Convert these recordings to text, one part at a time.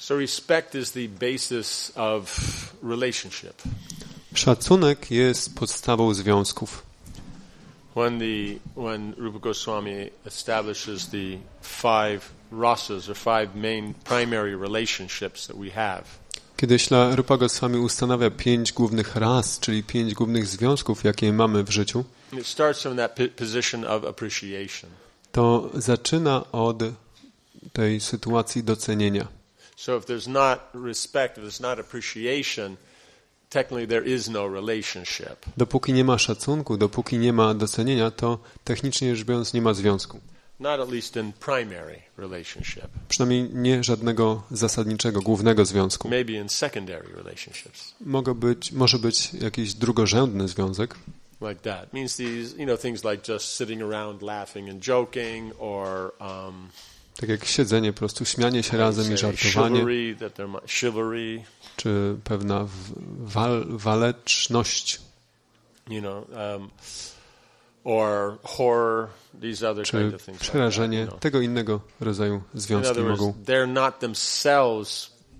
So respect is the basis of relationship. Szacunek jest podstawą związków. When the when Rupa Goswami establishes the five rasas or five main primary relationships that we have. Kiedy Śla Rupa Goswami ustanawia pięć głównych ras, czyli pięć głównych związków, jakie mamy w życiu, It starts from that position of appreciation. to zaczyna od tej sytuacji docenienia. So if there's not respect, if there's not appreciation, technically there is no relationship. Dopóki nie ma szacunku, dopóki nie ma docenienia, to technicznie rzecz biorąc nie ma związku. Not at least in primary relationship. Przynajmniej nie żadnego zasadniczego, głównego związku. Maybe in secondary relationships. Mogą być, może być jakiś drugorzędny związek, like that. means these, you know, things like just sitting around laughing and joking, or um, tak jak siedzenie, po prostu śmianie się razem i żartowanie, czy pewna wal, waleczność, you know, or horror, these other czy przerażenie. Tego innego rodzaju związki mogą.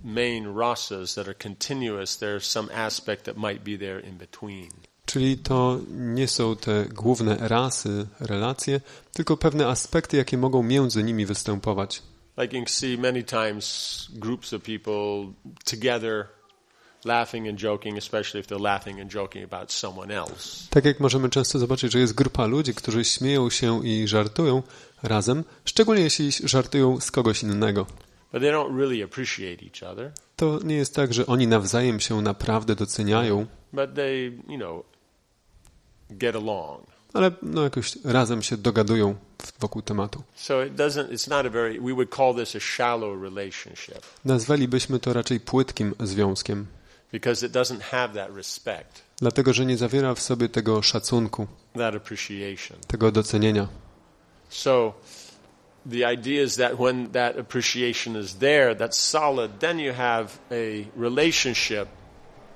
main rasas that are continuous. There's some aspect that might be there in between. Czyli to nie są te główne rasy, relacje, tylko pewne aspekty, jakie mogą między nimi występować. Like you can see many times groups of people together laughing and joking, especially if they're laughing and joking about someone else. Tak jak możemy często zobaczyć, że jest grupa ludzi, którzy śmieją się i żartują razem, szczególnie jeśli żartują z kogoś innego. But they don't really appreciate each other, To nie jest tak, że oni nawzajem się naprawdę doceniają, but they, you know, get along. ale no jakoś razem się dogadują wokół tematu. So it doesn't, it's not a very, we would call this a shallow relationship Nazwalibyśmy to raczej płytkim związkiem, because it doesn't have that respect, dlatego że nie zawiera w sobie tego szacunku, that appreciation. tego docenienia. So the idea is that when that appreciation is there, that's solid, then you have a relationship,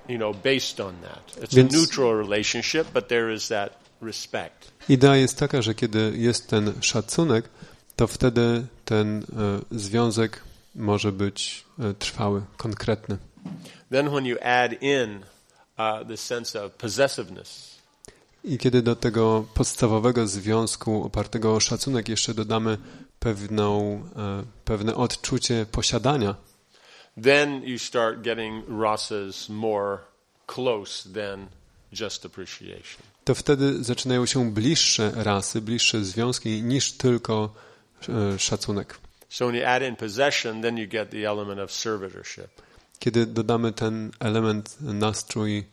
you know, based on that. It's Więc- a neutral relationship, but there is that respect. Idea jest taka, że kiedy jest ten szacunek, to wtedy ten e, związek może być e, trwały, konkretny. Then when you add in uh, the sense of possessiveness, I kiedy do tego podstawowego związku opartego o szacunek jeszcze dodamy pewną, e, pewne odczucie posiadania, then you start getting rasas more close than just appreciation. to wtedy zaczynają się bliższe rasy, bliższe związki niż tylko e, szacunek. So when you add in possession, then you get the element of servitorship. Kiedy dodamy ten element, nastrój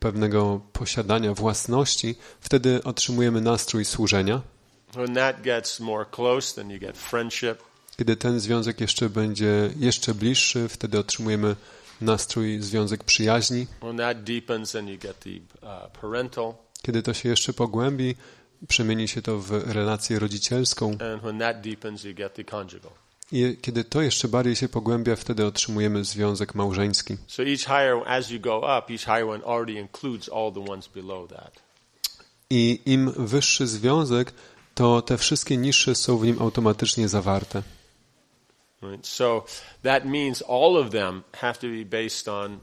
pewnego posiadania, własności, wtedy otrzymujemy nastrój służenia. When that gets more close, then you get friendship. Kiedy ten związek jeszcze będzie jeszcze bliższy, wtedy otrzymujemy nastrój, związek przyjaźni. Uh. Kiedy to się jeszcze pogłębi, przemieni się to w relację rodzicielską. I kiedy to jeszcze bardziej się pogłębia, wtedy otrzymujemy związek małżeński. I im wyższy związek, to te wszystkie niższe są w nim automatycznie zawarte. Right? So that means all of them have to be based on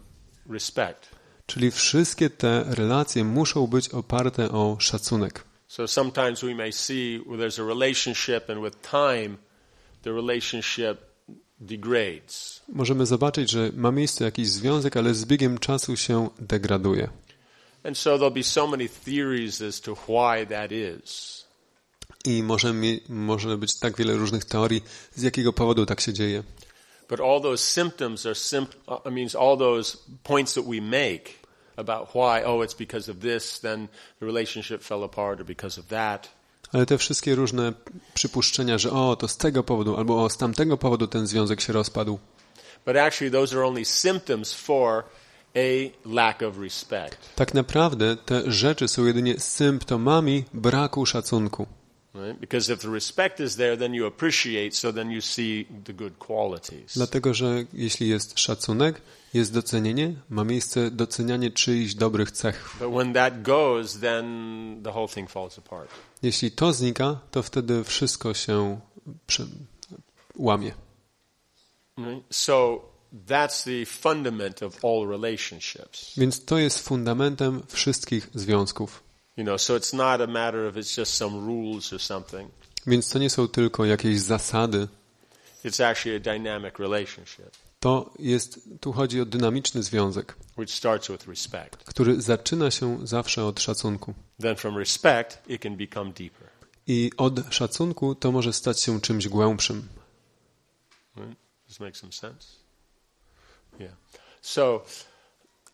respect. Czyli wszystkie te relacje muszą być oparte o szacunek. So sometimes we may see where there's a relationship, and with time, the relationship degrades. Możemy zobaczyć, że ma miejsce jakiś związek, ale z biegiem czasu się degraduje. And so there'll be so many theories as to why that is. I może, mi, może być tak wiele różnych teorii, z jakiego powodu tak się dzieje. But all those symptoms are simp- uh, I mean, all those points that we make about why, oh, it's because of this, then the relationship fell apart, or because of that. Ale te wszystkie różne przypuszczenia, że o, to z tego powodu, albo o, z tamtego powodu ten związek się rozpadł. But actually, those are only symptoms for a lack of respect. Tak naprawdę te rzeczy są jedynie symptomami braku szacunku. Right? Because if the respect is there, then you appreciate, so then you see the good qualities. Dlatego, że jeśli jest szacunek, jest docenienie, ma miejsce docenianie czyichś dobrych cech. But when that goes, then the whole thing falls apart. Jeśli to znika, to wtedy wszystko się łamie. So that's the fundament of all relationships. Więc to jest fundamentem wszystkich związków. You know, so it's not a matter of it's just some rules or something. Więc to nie są tylko jakieś zasady. It's actually a dynamic relationship, To jest, tu chodzi o dynamiczny związek, which starts with respect. który zaczyna się zawsze od szacunku. Then from respect, it can become deeper. I od szacunku to może stać się czymś głębszym. Right? Does make some sense? Yeah. So,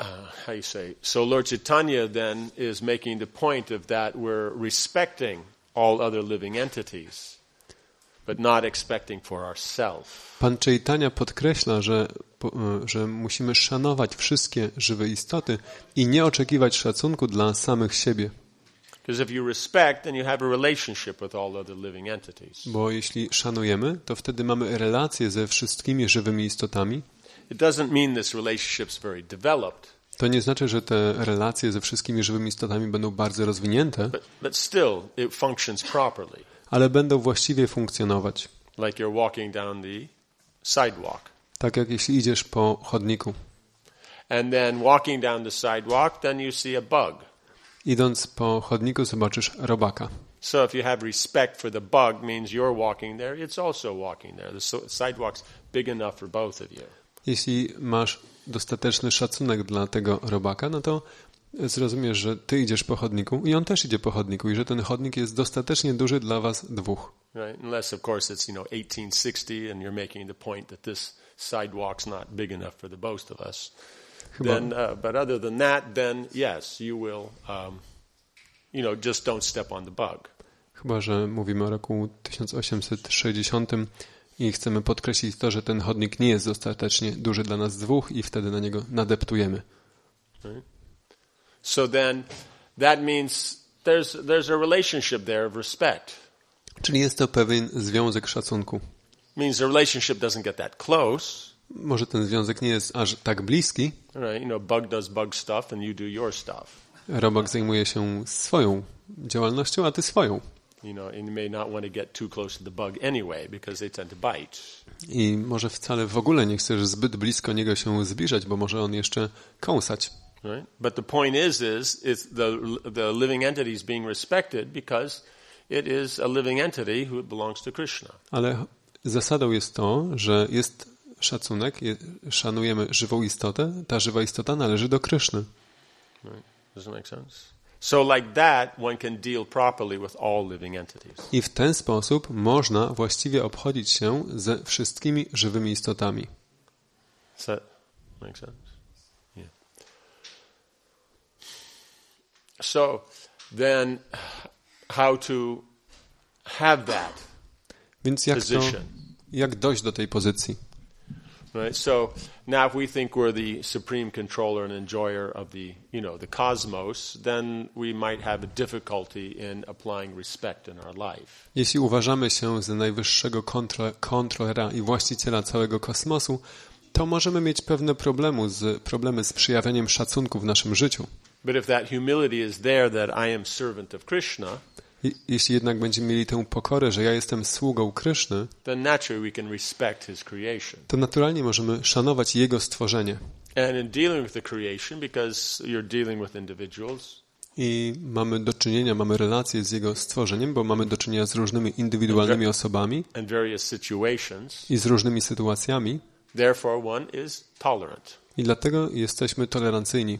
uh, how you say? So Lord Chaitanya then is making the point of that we're respecting all other living entities, but not expecting for ourselves. Pan Chaitanya podkreśla, że, e, że musimy szanować wszystkie żywe istoty i nie oczekiwać szacunku dla samych siebie. Bo jeśli szanujemy, to wtedy mamy relacje ze wszystkimi żywymi istotami. It doesn't mean this relationship's very developed, To nie znaczy, że te relacje ze wszystkimi żywymi istotami będą bardzo rozwinięte, but, but still it functions properly. ale będą właściwie funkcjonować. Like you're walking down the sidewalk. Tak jak jeśli idziesz po chodniku. And then walking down the sidewalk, then you see a bug. Idąc po chodniku zobaczysz robaka. So if you have respect for the bug, means you're walking there, it's also walking there. The sidewalk's big enough for both of you. Jeśli masz dostateczny szacunek dla tego robaka, no to zrozumiesz, że ty idziesz po chodniku i on też idzie po chodniku i że ten chodnik jest dostatecznie duży dla was dwóch. Right? Unless, of course, it's, you know, 1860 and you're making the point that this sidewalk's not big enough for the both of us. Chyba, Then, uh, but other than that, then yes, you will, um, you know, just don't step on the bug. chyba, że mówimy o roku 1860 i chcemy podkreślić to, że ten chodnik nie jest dostatecznie duży dla nas dwóch i wtedy na niego nadeptujemy. So then that means there's, there's a relationship there of respect. Czyli jest to pewien związek szacunku. means the relationship doesn't get that close. Może ten związek nie jest aż tak bliski. Right? You know, bug does bug stuff and you do your stuff. Robak zajmuje się swoją działalnością, a ty swoją. You know, and you may not want to get too close to the bug anyway because they tend to bite. I może wcale w ogóle nie chcesz zbyt blisko niego się zbliżać, bo może on jeszcze kąsać. Right? But the point is, is it's the the living entity is being respected because it is a living entity who belongs to Krishna. Ale zasadą jest to, że jest szacunek, je, szanujemy żywą istotę, ta żywa istota należy do Kryszny. Right? Does that make sense? So, like that, one can deal properly with all living entities. I w ten sposób można właściwie obchodzić się ze wszystkimi żywymi istotami. Does that make sense? Yeah. So then, how to have that Więc jak, to, jak dojść do tej pozycji? Right. So now, if we think we're the supreme controller and enjoyer of the, you know, the cosmos, then we might have a difficulty in applying respect in our life. Jeśli uważamy się za najwyższego kontro, kontrolera i właściciela całego kosmosu, to możemy mieć pewne problemy z, problemy z przyjawianiem szacunku w naszym życiu. But if that humility is there, that I am servant of Krishna, I, jeśli jednak będziemy mieli tę pokorę, że ja jestem sługą Kryszny, to naturalnie możemy szanować Jego stworzenie. I mamy do czynienia, mamy relacje z Jego stworzeniem, bo mamy do czynienia z różnymi indywidualnymi osobami i z różnymi sytuacjami, i dlatego jesteśmy tolerancyjni.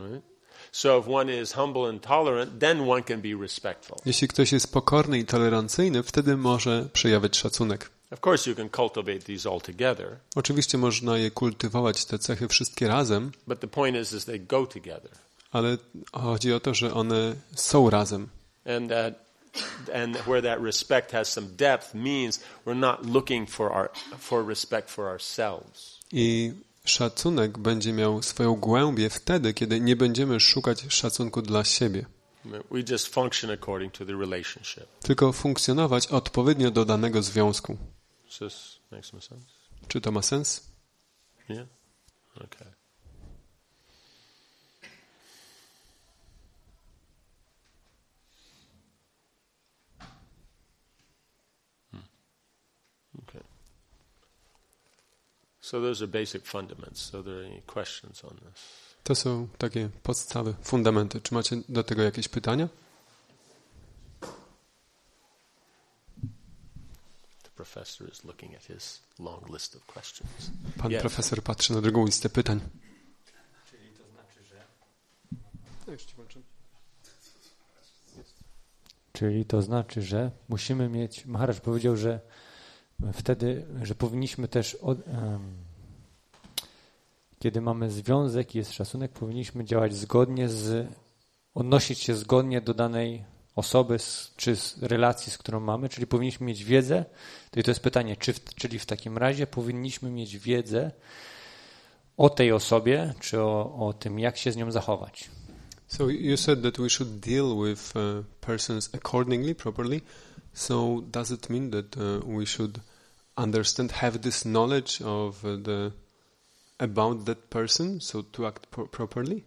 Right? So if one is humble and tolerant, then one can be respectful. Jeśli ktoś jest pokorny i tolerancyjny, wtedy może przejawiać szacunek. Of course, you can cultivate these all together, Oczywiście można je kultywować, te cechy wszystkie razem, but the point is, is they go together, ale chodzi o to, że one są razem. and that, and where that respect has some depth means we're not looking for our for respect for ourselves. I szacunek będzie miał swoją głębię wtedy, kiedy nie będziemy szukać szacunku dla siebie, tylko funkcjonować odpowiednio do danego związku. Czy to ma sens? Yeah. Okay. Hmm. Okay. So those are basic fundamentals. So there any questions on this? To są takie podstawy, fundamenty. Czy macie do tego jakieś pytania? The professor is looking at his long list of questions. Pan Yes. profesor patrzy na drugą listę pytań. Czyli to znaczy, że Czyli to znaczy, że musimy mieć. Maharaj powiedział, że wtedy, że powinniśmy też, od, kiedy mamy związek i jest szacunek, powinniśmy działać zgodnie z, odnosić się zgodnie do danej osoby, z, czy z relacji, z którą mamy, czyli powinniśmy mieć wiedzę. To to jest pytanie, czy w, czyli w takim razie powinniśmy mieć wiedzę o tej osobie, czy o, o tym, jak się z nią zachować. So you said that we should deal with uh, persons accordingly, properly. So does it mean that uh, we should understand, have this knowledge of uh, the about that person, so to act pro- properly?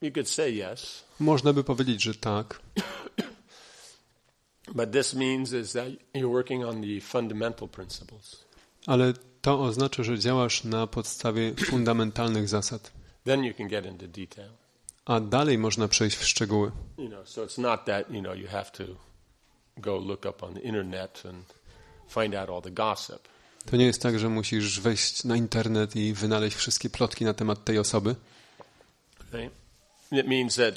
You could say yes, Można by powiedzieć, że tak, but this means is that you're working on the fundamental principles. ale to oznacza, że działasz na podstawie fundamentalnych zasad, Then you can get into detail. a dalej można przejść w szczegóły. You know, so it's not that you know you have to go look up on the internet and find out all the gossip. To nie jest tak, że musisz wejść na internet i wynaleźć wszystkie plotki na temat tej osoby. Right? It means that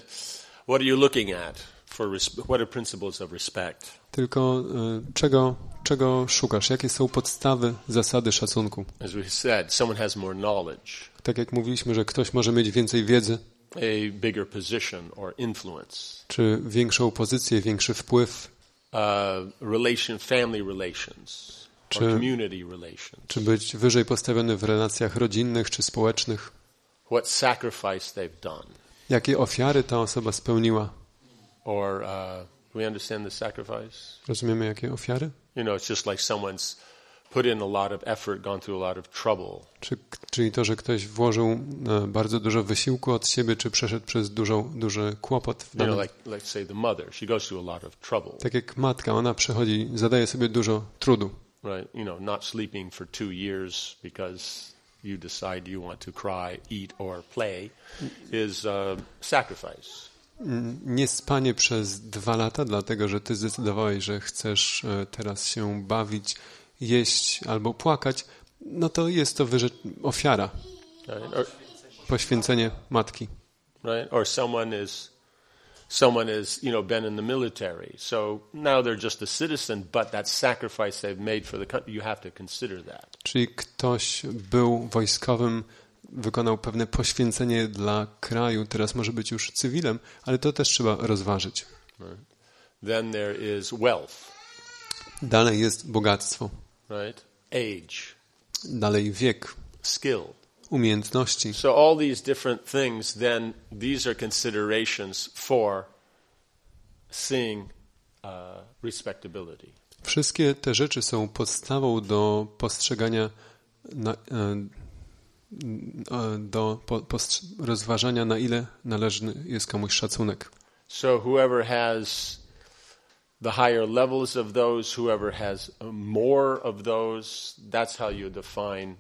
what are you looking at for res- what are principles of respect? Tylko y, czego, czego szukasz? Jakie są podstawy, zasady szacunku? As we said, someone has more knowledge, Tak jak mówiliśmy, że ktoś może mieć więcej wiedzy, a bigger position or influence, czy większą pozycję, większy wpływ, relation, family relations, Czy- community relations. czy być wyżej postawiony w relacjach rodzinnych czy społecznych. What sacrifice they've done, Jakie ofiary ta osoba spełniła? Or uh, do we understand the sacrifice? Rozumiemy, jakie ofiary? You know, it's just like someone's put in a lot of effort, gone through a lot of trouble, Czy, czyli to, że ktoś włożył e, bardzo dużo wysiłku od siebie, czy przeszedł przez dużą, duży kłopot. W you know, danym, like let's say the mother, she goes through a lot of trouble, Tak jak matka, ona przechodzi, zadaje sobie dużo trudu. right? You know, not sleeping for two years because you decide you want to cry, eat, or play is uh, sacrifice. Nie spanie przez dwa lata, dlatego że ty zdecydowałeś, że chcesz e, teraz się bawić, jeść albo płakać, no to jest to wyrze- ofiara, Right? Or, poświęcenie matki. right? Or someone is someone you know been in the military, so now they're just a citizen, but that sacrifice they've made for the country, you have to consider that. Czyli ktoś był wojskowym, wykonał pewne poświęcenie dla kraju, teraz może być już cywilem, ale to też trzeba rozważyć. Then there is wealth, Dalej jest bogactwo, right? Age, dalej wiek, skill. umiejętności. So all these different things, then these are considerations for seeing uh, respectability. Wszystkie te rzeczy są podstawą do postrzegania, na, e, do po, postrz- rozważania, na ile należny jest komuś szacunek. So whoever has the higher levels of those, whoever has more of those, that's how you define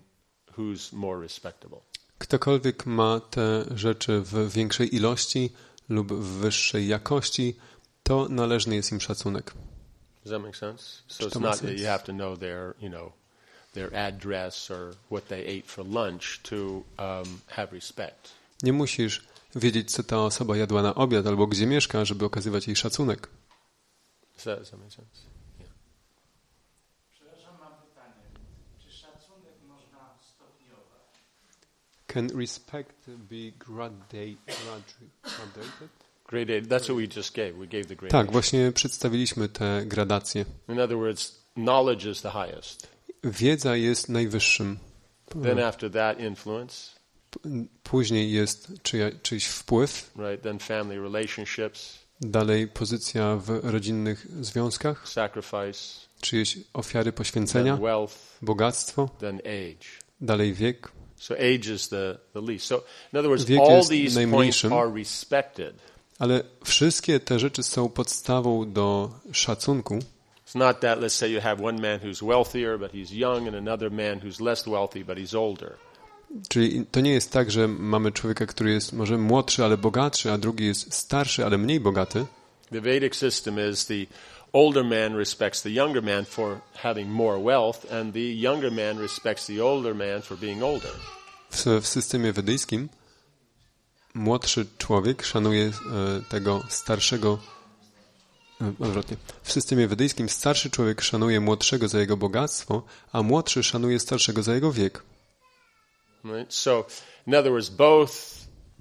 who's more respectable. Ktokolwiek ma te rzeczy w większej ilości lub w wyższej jakości, to należny jest im szacunek. Does that make sense? So it's not that you have to know their, you know, their address or what they ate for lunch to um, have respect. Nie musisz wiedzieć, co ta osoba jadła na obiad albo gdzie mieszka, żeby okazywać jej szacunek. Does that, does that make sense? Przepraszam, mam pytanie. Czy szacunek można stopniować? Can respect be grada- grad- gradated? That's what we just gave. We gave the grade. Tak, właśnie przedstawiliśmy te gradacje. In other words, knowledge is the highest. Wiedza jest najwyższym. Then after that, influence, Później jest czyja, czyjś wpływ, right? Then family relationships, dalej pozycja w rodzinnych związkach, sacrifice, czyjeś ofiary then poświęcenia, wealth, bogactwo, then age. dalej wiek. So age is the, the least. So in other words, Wiek all these points are respected. Ale wszystkie te rzeczy są podstawą do szacunku. It's not that, let's say you have one man who's wealthier, but he's young, and another man who's less wealthy, but he's older. Czyli to nie jest tak, że mamy człowieka, który jest może młodszy, ale bogatszy, a drugi jest starszy, ale mniej bogaty. The Vedic system is the older man respects the younger man for having more wealth, and the younger man respects the older man for being older. W, w systemie wedyjskim młodszy człowiek szanuje e, tego starszego. E, Odwrotnie. W systemie wedyjskim starszy człowiek szanuje młodszego za jego bogactwo, a młodszy szanuje starszego za jego wiek. Right? So, in other words, both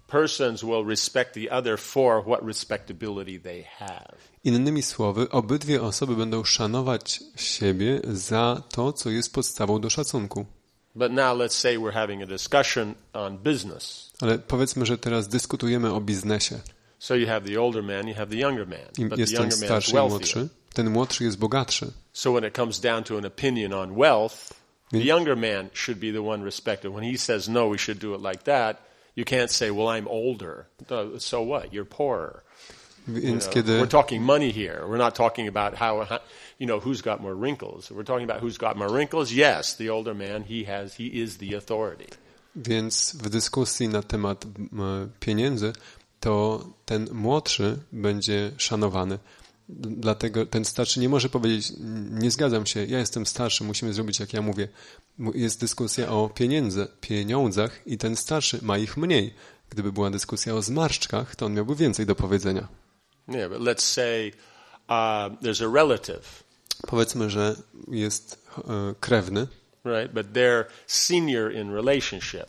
persons will respect the other for what respectability they have. Innymi słowy, obydwie osoby będą szanować siebie za to, co jest podstawą do szacunku. But now let's say we're having a discussion on business. Ale powiedzmy, że teraz dyskutujemy o biznesie. So you have the older man, you have the younger man. I But the Jest ten younger man is starszy i wealthier. młodszy. Ten młodszy jest bogatszy. So when it comes down to an opinion on wealth, the younger man should be the one respected. When he says no, we should do it like that, you can't say, "Well, I'm older." So what? You're poorer. You know, kiedy We're talking money here. We're not talking about how, how, you know, who's got more wrinkles. We're talking about who's got more wrinkles. Yes, the older man, he has, he is the authority. Więc w dyskusji na temat pieniędzy, to ten młodszy będzie szanowany. Dlatego ten starszy nie może powiedzieć, nie zgadzam się, ja jestem starszy, musimy zrobić jak ja mówię. Jest dyskusja o pieniędzy, pieniądzach i ten starszy ma ich mniej. Gdyby była dyskusja o zmarszczkach, to on miałby więcej do powiedzenia. Yeah, but let's say uh, there's a relative, Powiedzmy, że jest e, krewny right? But they're senior in relationship,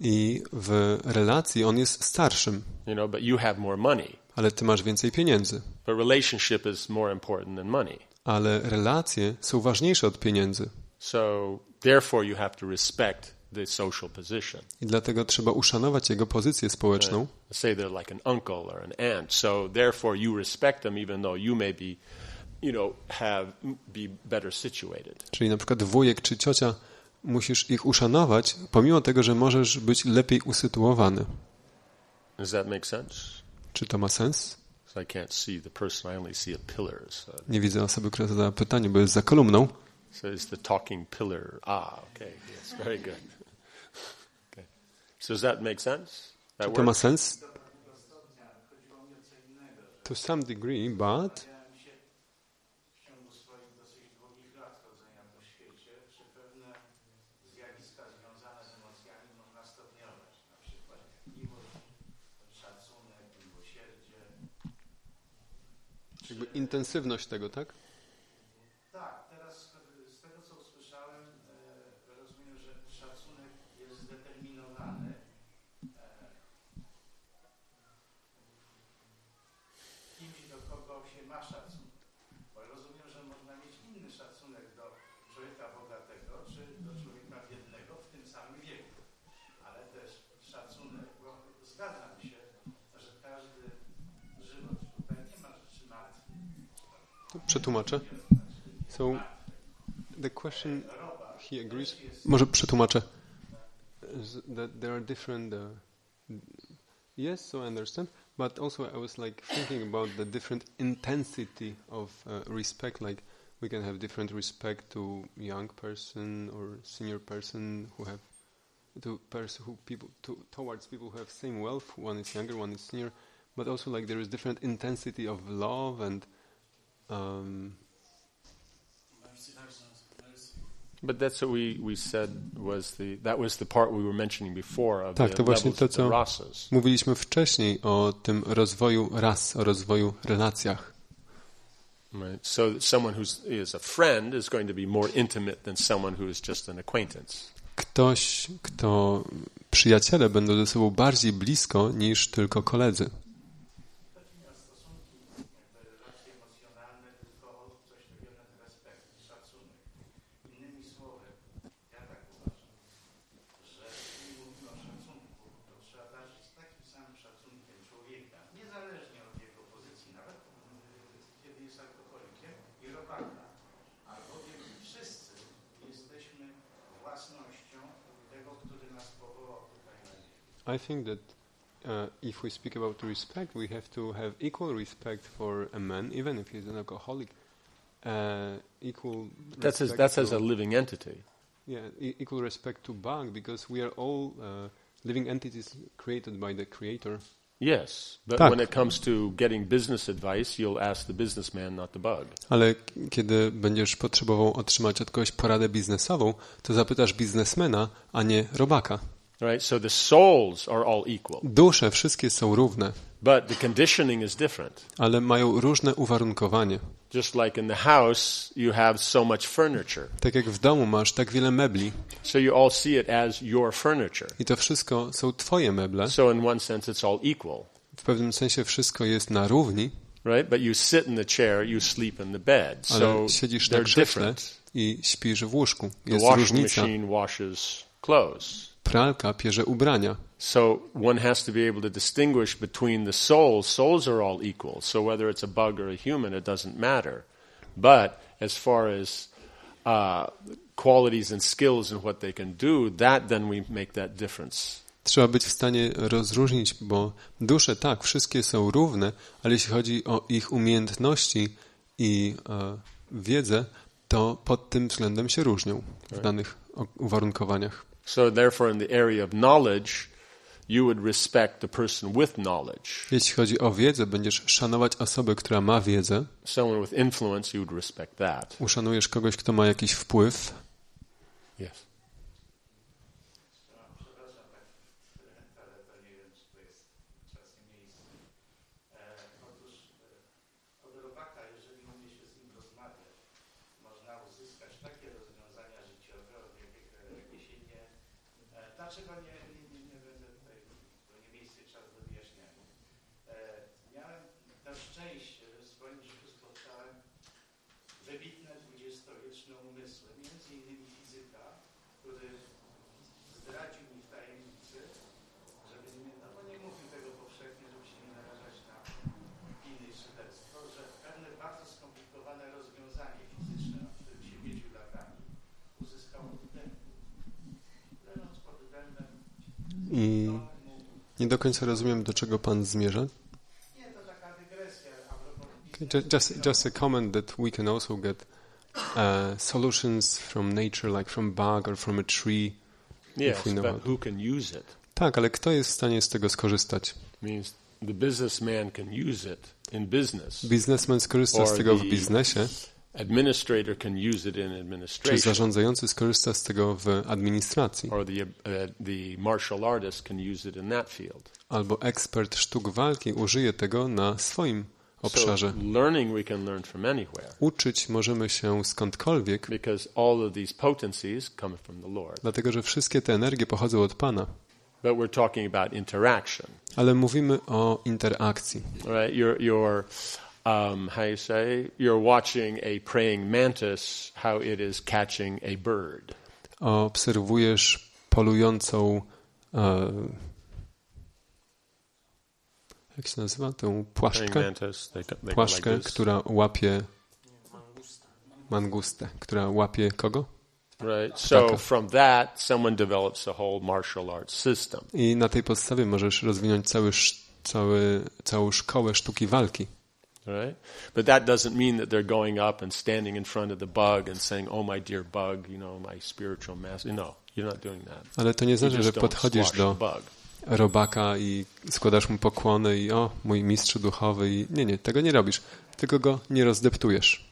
i w relacji on jest starszym, you know, but you have more money. ale ty masz więcej pieniędzy. But relationship is more important than money. Ale relacje są ważniejsze od pieniędzy. So therefore, you have to respect the social position. I dlatego trzeba uszanować jego pozycję społeczną. Say they're like an uncle or an aunt. So therefore, you respect them, even though you may be, you know, have be better situated. Czyli na przykład wujek czy ciocia, musisz ich uszanować, pomimo tego, że możesz być lepiej usytuowany. Czy to ma sens? Nie widzę osoby, która zadała pytanie, bo jest za kolumną. so it's the talking pillar. Ah, okay, yes, very good. okay. So does that make sense? That Czy to ma sens? To some degree, but Dowiedziałem się w ciągu swoich dosyć długich lat chodzenia po świecie, że pewne zjawiska związane z emocjami można stopniować. Na przykład miłość, szacunek, miłosierdzie. Jakby intensywność tego, tak? Przetłumaczę. So, the question he agrees. Może przetłumaczę. That there are different. Uh, yes, so I understand. But also, I was like thinking about the different intensity of uh, respect. Like, we can have different respect to young person or senior person who have to person who people to, towards people who have same wealth. One is younger, one is senior. But also, like, there is different intensity of love and. Um, But that's what we, we said was the that was the part we were mentioning before of Tak, the to właśnie to, of the co mówiliśmy wcześniej o tym rozwoju ras, o rozwoju relacjach. Right. So someone who is a friend is going to be more intimate than someone who is just an acquaintance. Ktoś, kto przyjaciele będą ze sobą bardziej blisko niż tylko koledzy. Chodzi mi o stosunki, jakby relacje emocjonalne, tylko o coś takiego jak respekt i szacunek. Innymi słowy, ja tak uważam, że jeśli mówimy o szacunku, to trzeba darzyć z takim samym szacunkiem człowieka, niezależnie od jego pozycji, nawet yy, kiedy jest alkoholikiem i robaka. Albowiem wszyscy jesteśmy własnością tego, który nas powołał tutaj na ziemię. I think that uh, if we speak about respect, we have to have equal respect for a man, even if he's an alcoholic. Uh, equal That's as, respect that's as a living entity. yeah, e- equal respect to bug because we are all uh, living entities created by the creator. Yes, but Tak. when it comes to getting business advice, you'll ask the businessman, not the bug. Ale kiedy będziesz potrzebował otrzymać od kogoś poradę biznesową, to zapytasz biznesmena, a nie robaka. Right? So the souls are all equal, Dusze wszystkie są równe, but the conditioning is different. ale mają różne uwarunkowanie. Just like in the house, you have so much furniture. Tak jak w domu masz tak wiele mebli So you all see it as your furniture. i to wszystko są twoje meble. So in one sense, it's all equal, W pewnym sensie wszystko jest na równi, right? But you sit in the chair, you sleep in the bed. So ale siedzisz na krześle i śpisz w łóżku. The Jest washing różnica. machine washes clothes. Pralka pierze ubrania. So one has to be able to distinguish between the souls. Souls are all equal. So whether it's a bug or a human, it doesn't matter. But as far as uh, qualities and skills and what they can do, that then we make that difference. Trzeba być w stanie rozróżnić, bo dusze tak, wszystkie są równe, ale jeśli chodzi o ich umiejętności i e, wiedzę, to pod tym względem się różnią w danych uwarunkowaniach. So therefore, in the area of knowledge, you would respect the person with knowledge. Jeśli chodzi o wiedzę, będziesz szanować osobę, która ma wiedzę, Someone with influence, you would respect that. uszanujesz kogoś, kto ma jakiś wpływ, Yes. Dlaczego nie, mógł, nie do końca rozumiem, do czego pan zmierza. Okay, Just, just a comment that we can also get uh, solutions from nature, like from bug or from a tree. Yes, we know but who can use it? Tak, ale kto jest w stanie z tego skorzystać? means the businessman can use it in business. Biznesmen skorzysta z tego w biznesie, Administrator can use it in czy zarządzający skorzysta z tego w administracji, Or the, uh, the martial artist can use it in that field. albo ekspert sztuk walki użyje tego na swoim So obszarze. learning we can learn from anywhere Uczyć możemy się skądkolwiek, because all of these potencies come from the Lord. dlatego że wszystkie te energie pochodzą od Pana. But we're talking about interaction, Ale mówimy o interakcji. right? Um, how you say, you're watching a praying mantis, how it is catching a bird. Obserwujesz polującą. E, jak się nazywa? Tę płaszczkę? mantis, they, they like Płaszczkę, this. która łapie. Mangustę, która łapie kogo? Right. So from that, someone develops a whole martial arts system. I na tej podstawie możesz rozwinąć cały, cały, całą szkołę sztuki walki. Right. But that doesn't mean that they're going up and standing in front of the bug and saying, "Oh, my dear bug, you know, my spiritual master." No, you're not doing that. Ale to nie znaczy, że podchodzisz do robaka i składasz mu pokłony i o, mój mistrzu duchowy i nie, nie, tego nie robisz. Tylko go nie rozdeptujesz.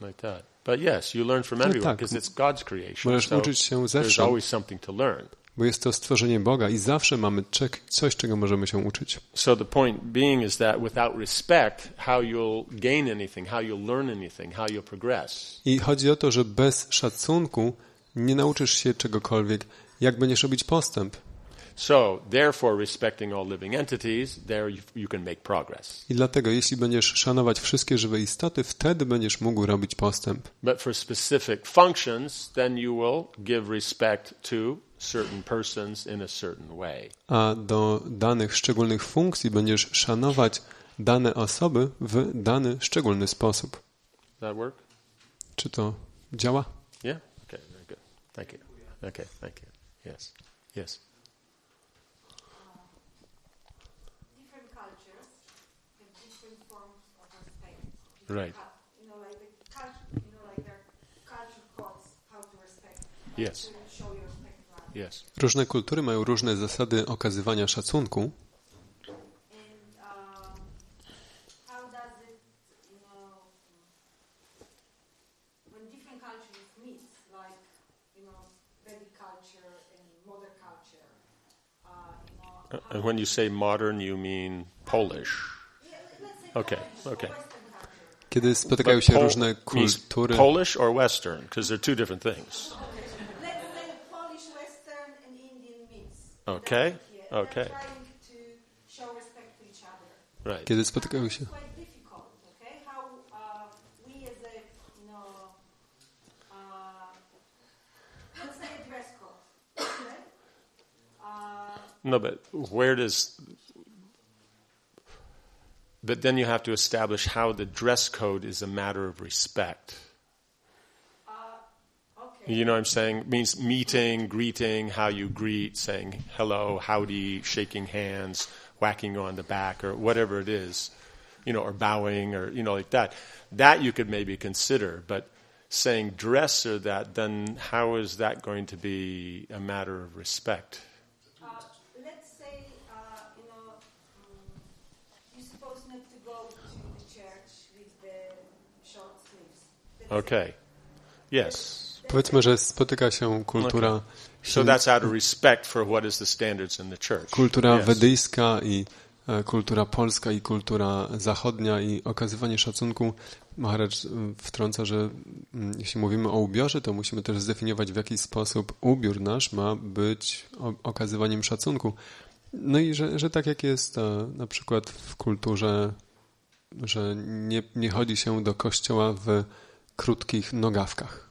like that. But yes, you learn from No tak. because it's God's creation. Możesz So uczyć się there's zewsząd, always something to learn. Bo jest to stworzenie Boga i zawsze mamy czek- coś, czego możemy się uczyć. So the point being is that without respect, how you'll gain anything, how you'll learn anything, how you'll progress. I chodzi o to, że bez szacunku nie nauczysz się czegokolwiek, jak będziesz robić postęp. So therefore, respecting all living entities, there you, can make progress. I dlatego, jeśli będziesz szanować wszystkie żywe istoty, wtedy będziesz mógł robić postęp. But for specific functions, then you will give respect to a do danych szczególnych funkcji będziesz szanować dane osoby w dany szczególny sposób. Czy to działa? Yeah. Okay, very good. Thank you. Okay, thank you. Yes. Yes. Right. You know, like the culture, you know, like their culture codes how to respect. Yes. Różne kultury mają różne zasady okazywania szacunku. And um, how does it, you know, when different cultures meet, like, you know, Vedic culture and modern culture, uh, you know, how, And when you say modern, you mean Polish. Okay, okay. Kiedy spotykają się różne kultury, Polish or Western, because they're two different things. Say a dress code, okay? Uh, No, but where does. But then you have to establish how the dress code is a matter of respect. You know what I'm saying? It means meeting, greeting, how you greet, saying hello, howdy, shaking hands, whacking you on the back, or whatever it is, you know, or bowing, or, you know, like that. That you could maybe consider, but saying dress or that, then how is that going to be a matter of respect? Uh, let's say, uh, you know, um, you're supposed not to go to the church with the short sleeves. Okay. Yes. Powiedzmy, że spotyka się kultura, So that's out of respect for what is the standards in the church. kultura Yes. wedyjska i e, kultura polska i kultura zachodnia i okazywanie szacunku. Maharaj wtrąca, że mm, jeśli mówimy o ubiorze, to musimy też zdefiniować, w jaki sposób ubiór nasz ma być okazywaniem szacunku. No i że, że tak jak jest e, na przykład w kulturze, że nie, nie chodzi się do kościoła w krótkich nogawkach,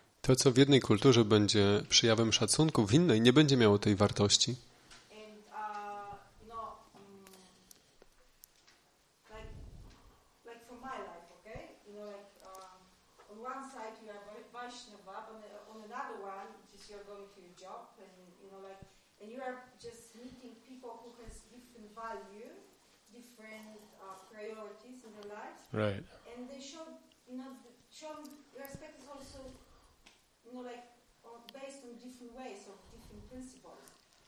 To, co w jednej kulturze będzie przejawem szacunku, w innej nie będzie miało tej wartości. And uh, you know, like like from my life, okay? You know, like on one side you are Va- Vaishnava, on, the, on another one, just you're going to your job, and you know, like, and you are just meeting people who has different value, different priorities in their lives, Right. and they show, you know, show you know, like on, based on different ways of different principles.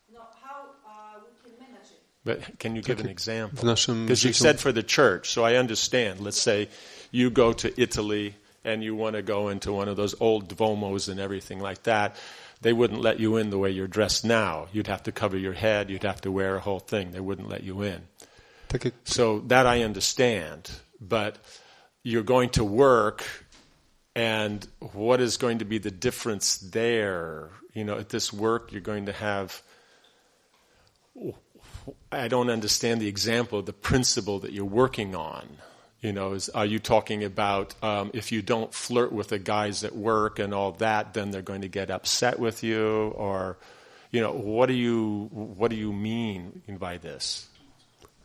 You know, how uh, we can manage it. But can you give an example? Because you said for the church, so I understand. Let's say you go to Italy and you want to go into one of those old Duomos and everything like that. They wouldn't let you in the way you're dressed now. You'd have to cover your head. You'd have to wear a whole thing. They wouldn't let you in. tak jak So that I understand. But you're going to work, and what is going to be the difference there? You know, at this work, you're going to have. I don't understand the example the principle that you're working on. You know, is, are you talking about um, if you don't flirt with the guys at work and all that, then they're going to get upset with you, or, you know, what do you what do you mean by this?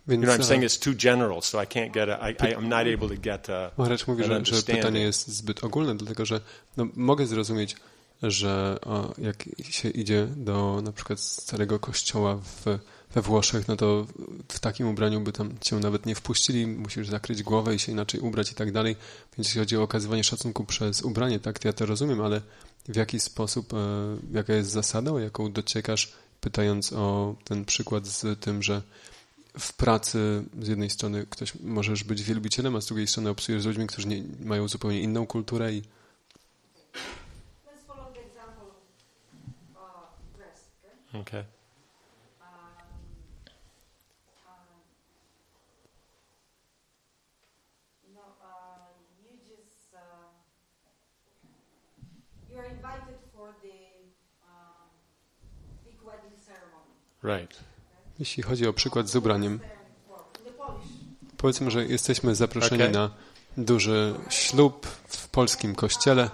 Więc You know, I'm e, saying it's too general, so I can't get. A, I, I, I'm not able to get a. Maharaj mówi, że, że pytanie jest zbyt ogólne, dlatego że no, mogę zrozumieć, że o, jak się idzie do na przykład starego kościoła w, we Włoszech, no to w takim ubraniu by tam cię nawet nie wpuścili, musisz zakryć głowę i się inaczej ubrać i tak dalej. Więc jeśli chodzi o okazywanie szacunku przez ubranie, tak, to ja to rozumiem, ale w jaki sposób, e, jaka jest zasada, jaką dociekasz, pytając o ten przykład z tym, że w pracy z jednej strony ktoś możesz być wielbicielem, a z drugiej strony obsujesz z ludźmi, którzy nie, mają zupełnie inną kulturę i Let's follow the example of dress, okay? Uh, you just you are invited for the big wedding ceremony. Right. Jeśli chodzi o przykład z ubraniem, powiedzmy, że jesteśmy zaproszeni okay. na duży ślub w polskim kościele.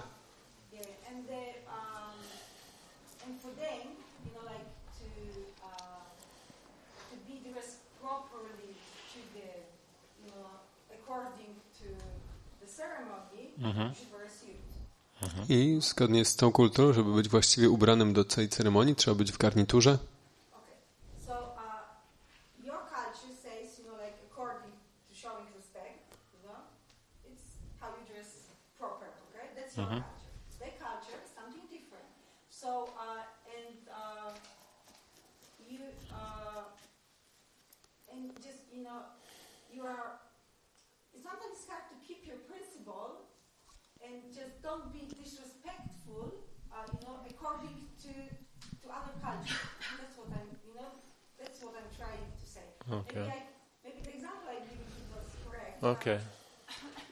Mhm. I zgodnie z tą kulturą, żeby być właściwie ubranym do tej ceremonii, trzeba być w garniturze. Your culture. Their culture is something different. So uh, and uh, you uh, and just you know, you are. Sometimes it's hard to keep your principle and just don't be disrespectful, uh, you know, according to to other cultures. That's what I'm, you know, that's what I'm trying to say. Okay. Maybe, I, maybe the example I gave you was correct. but- Okay.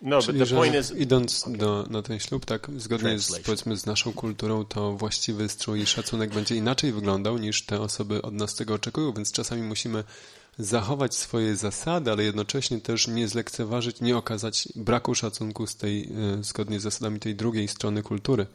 No, Czyli, że is, idąc do, na ten ślub, tak zgodnie z, powiedzmy, z naszą kulturą, to właściwy strój i szacunek będzie inaczej wyglądał niż te osoby od nas tego oczekują, więc czasami musimy zachować swoje zasady, ale jednocześnie też nie zlekceważyć, nie okazać braku szacunku z tej, e, zgodnie z zasadami tej drugiej strony kultury.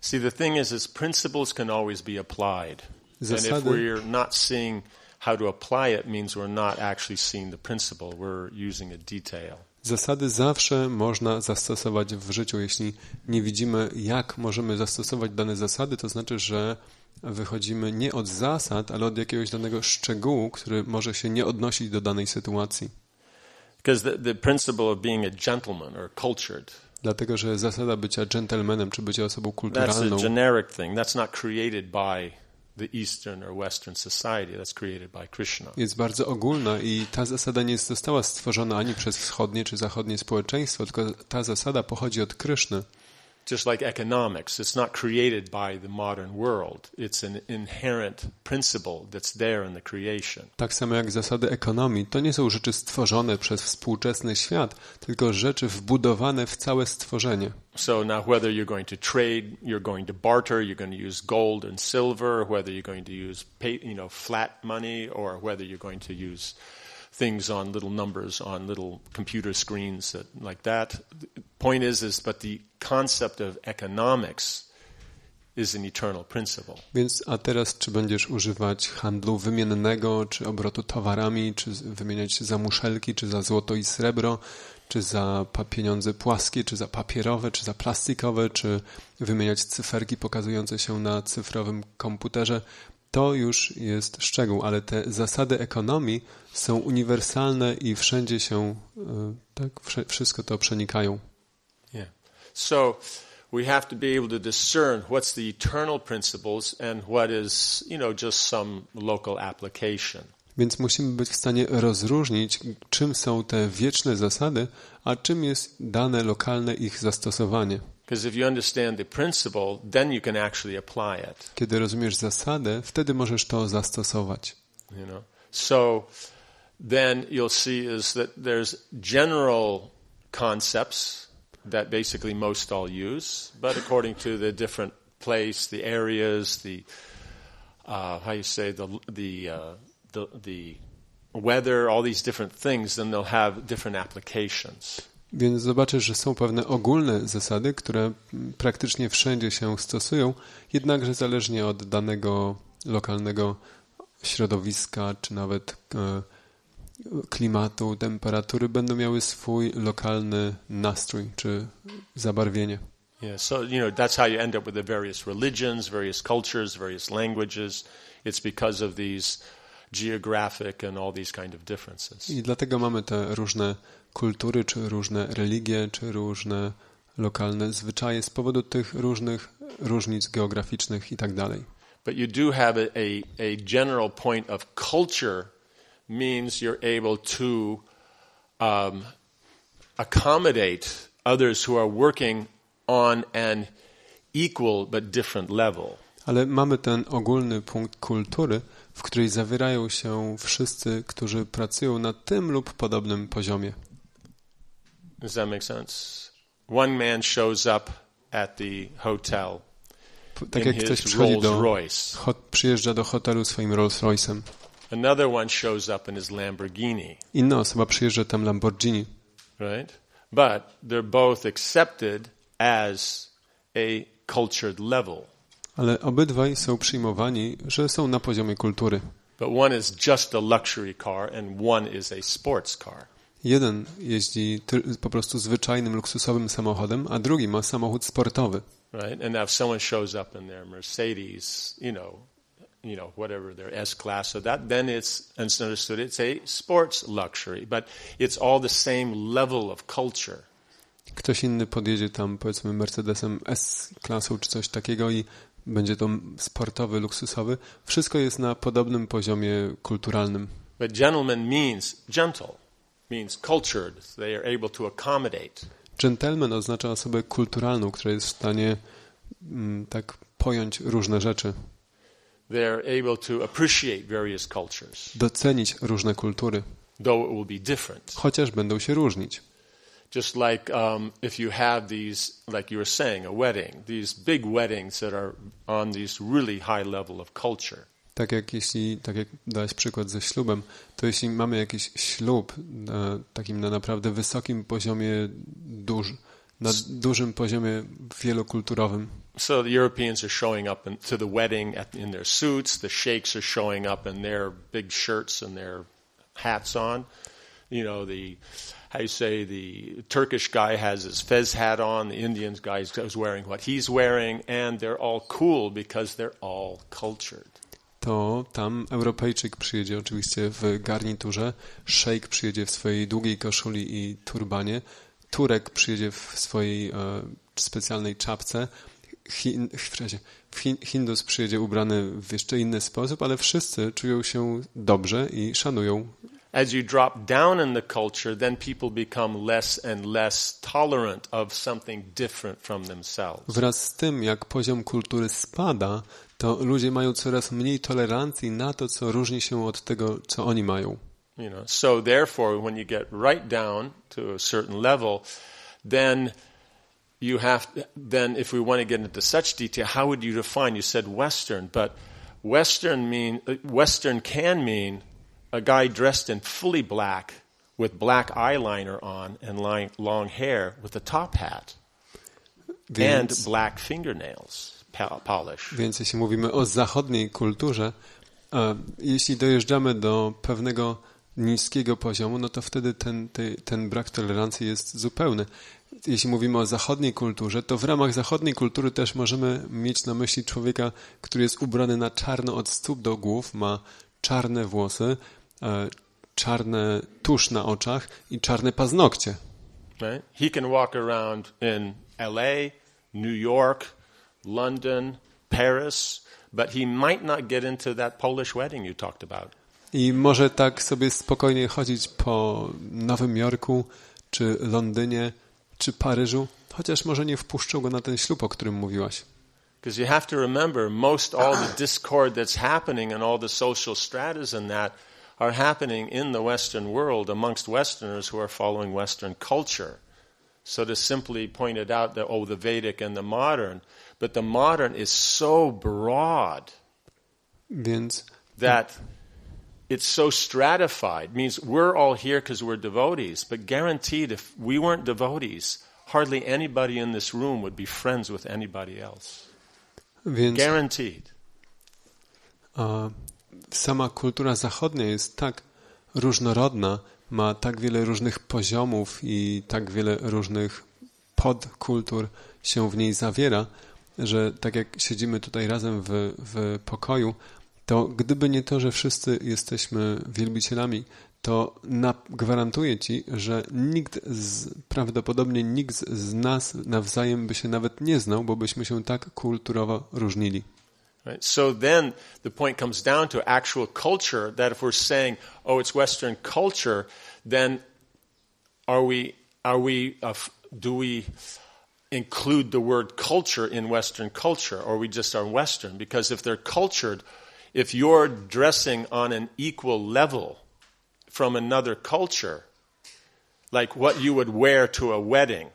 see, the thing is, is principles can always be applied. And if Zasady- we're not seeing how to apply it, means we're not actually seeing the principle. We're using a detail. Zasady zawsze można zastosować w życiu. Jeśli nie widzimy, jak możemy zastosować dane zasady, to znaczy, że wychodzimy nie od zasad, ale od jakiegoś danego szczegółu, który może się nie odnosić do danej sytuacji. The, the principle of being a gentleman or cultured, Dlatego, że zasada bycia dżentelmenem czy bycia osobą that's kulturalną a generic thing. That's not created by jest bardzo ogólna i ta zasada nie została stworzona ani przez wschodnie czy zachodnie społeczeństwo, tylko ta zasada pochodzi od Kryszny. Just like economics, it's not created by the modern world. It's an inherent principle that's there in the creation. Tak samo jak zasady ekonomii, to nie są rzeczy stworzone przez współczesny świat, tylko rzeczy wbudowane w całe stworzenie. So now, whether you're going to trade, you're going to barter, you're going to use gold and silver, whether you're going to use pay, you know flat money, or whether you're going to use things on little numbers on little computer screens that, like that. The point is, is but the concept of economics is an eternal principle. Więc a teraz czy będziesz używać handlu wymiennego, czy obrotu towarami, czy wymieniać się za muszelki, czy za złoto i srebro, czy za pieniądze płaskie, czy za papierowe, czy za plastikowe, czy wymieniać cyferki pokazujące się na cyfrowym komputerze, to już jest szczegół, ale te zasady ekonomii są uniwersalne i wszędzie się, y, tak, wszystko to przenikają. Yeah. So we have to be able to discern what's the eternal principles and what is, you know, just some local application. Więc musimy być w stanie rozróżnić, czym są te wieczne zasady, a czym jest dane lokalne ich zastosowanie. Because if you understand the principle, then you can actually apply it. Kiedy rozumiesz zasadę, wtedy możesz to zastosować. You know. So then you'll see is that there's general concepts that basically most all use, but according to the different place, the areas, the uh, how you say the the uh, the the weather, all these different things, then they'll have different applications. Więc zobaczysz, że są pewne ogólne zasady, które praktycznie wszędzie się stosują, jednakże zależnie od danego lokalnego środowiska, czy nawet e, klimatu, temperatury, będą miały swój lokalny nastrój czy zabarwienie. Yeah, so you know that's how you end up with the various religions, various cultures, various languages. It's because of these geographic and all these kind of differences. I dlatego mamy te różne kultury, czy różne religie, czy różne lokalne zwyczaje z powodu tych różnych różnic geograficznych i tak dalej. But you do have a, a, general point of culture means you're able to um, accommodate others who are working on an equal but different level. Ale mamy ten ogólny punkt kultury, w której zawierają się wszyscy, którzy pracują na tym lub podobnym poziomie. Does that make sense? One man shows up at the hotel Tak jak ktoś przychodzi do, przyjeżdża do hotelu swoim Rolls Royce'em. Another one shows up in his Lamborghini, Inna osoba przyjeżdża tam Lamborghini, right? But they're both accepted as a cultured level. Ale obydwaj są przyjmowani, że są na poziomie kultury. But one is just a luxury car and one is a sports car. Jeden jeździ po prostu zwyczajnym, luksusowym samochodem, a drugi ma samochód sportowy. right? And now if someone shows up in their Mercedes, you know, you know, whatever their S class, that then it's understood it's a sports luxury, but it's all the same level of culture. Ktoś inny podjedzie tam, powiedzmy, Mercedesem S-klasą czy coś takiego i będzie to sportowy, luksusowy. Wszystko jest na podobnym poziomie kulturalnym. But gentleman means gentle, means cultured. They are able to accommodate. Gentleman oznacza osobę kulturalną, która jest w stanie mm, tak pojąć różne rzeczy, They're able to appreciate various cultures, docenić różne kultury, though it will be different. chociaż będą się różnić. Just like um, if you have these, like you were saying, a wedding, these big weddings that are on these really high level of culture. Tak jak jeśli, tak jak dałeś przykład ze ślubem, to jeśli mamy jakiś ślub na takim na naprawdę wysokim poziomie duż, na dużym poziomie wielokulturowym, So the Europeans are showing up in, to the wedding at, in their suits. The sheikhs are showing up in their big shirts and their hats on. You know, the, how you say, the Turkish guy has his fez hat on. The Indian guy is wearing what he's wearing. And they're all cool because they're all cultured. to tam Europejczyk przyjedzie oczywiście w garniturze, szejk przyjedzie w swojej długiej koszuli i turbanie, Turek przyjedzie w swojej e, specjalnej czapce, Hin, w razie, Hin, Hindus przyjedzie ubrany w jeszcze inny sposób, ale wszyscy czują się dobrze i szanują. As you drop down in the culture, then people become less and less tolerant of something different from themselves. Wraz z tym, jak poziom kultury spada, to ludzie mają coraz mniej tolerancji na to, co różni się od tego, co oni mają. You know, so therefore, when you get right down to a certain level, then you have. Then, if we want to get into such detail, how would you define? You said Western, but Western mean Western can mean a guy dressed in fully black with black eyeliner on and long hair with a top hat and Więc, black fingernails polish. więc jeśli mówimy o zachodniej kulturze, jeśli dojeżdżamy do pewnego niskiego poziomu, no to wtedy ten, te, ten brak tolerancji jest zupełny. Jeśli mówimy o zachodniej kulturze, to w ramach zachodniej kultury też możemy mieć na myśli człowieka, który jest ubrany na czarno od stóp do głów, ma czarne włosy, czarne tusz na oczach i czarne paznokcie. Right? He can walk around in L.A., New York, London, Paris, but he might not get into that Polish wedding you talked about. I może tak sobie spokojnie chodzić po Nowym Jorku, czy Londynie, czy Paryżu, chociaż może nie wpuszczą go na ten ślub, o którym mówiłaś. Because you have to remember, most all the discord that's happening and all the social stratas and that are happening in the Western world amongst Westerners who are following Western culture. So to simply point it out that, oh, the Vedic and the modern, but the modern is so broad Więc that it's so stratified. Means we're all here because we're devotees but guaranteed if we weren't devotees hardly anybody in this room would be friends with anybody else. Więc guaranteed. A, sama kultura zachodnia jest tak różnorodna, ma tak wiele różnych poziomów i tak wiele różnych podkultur się w niej zawiera, że tak jak siedzimy tutaj razem w, w pokoju, to gdyby nie to, że wszyscy jesteśmy wielbicielami, to na, gwarantuję Ci, że nikt z, prawdopodobnie nikt z, nas nawzajem by się nawet nie znał, bo byśmy się tak kulturowo różnili. Right? so then the point comes down to actual culture that if we're saying oh it's western culture then are we are we uh, do we include the word culture in western culture or we just are western because if they're cultured if you're dressing on an equal level from another culture like what you would wear to a wedding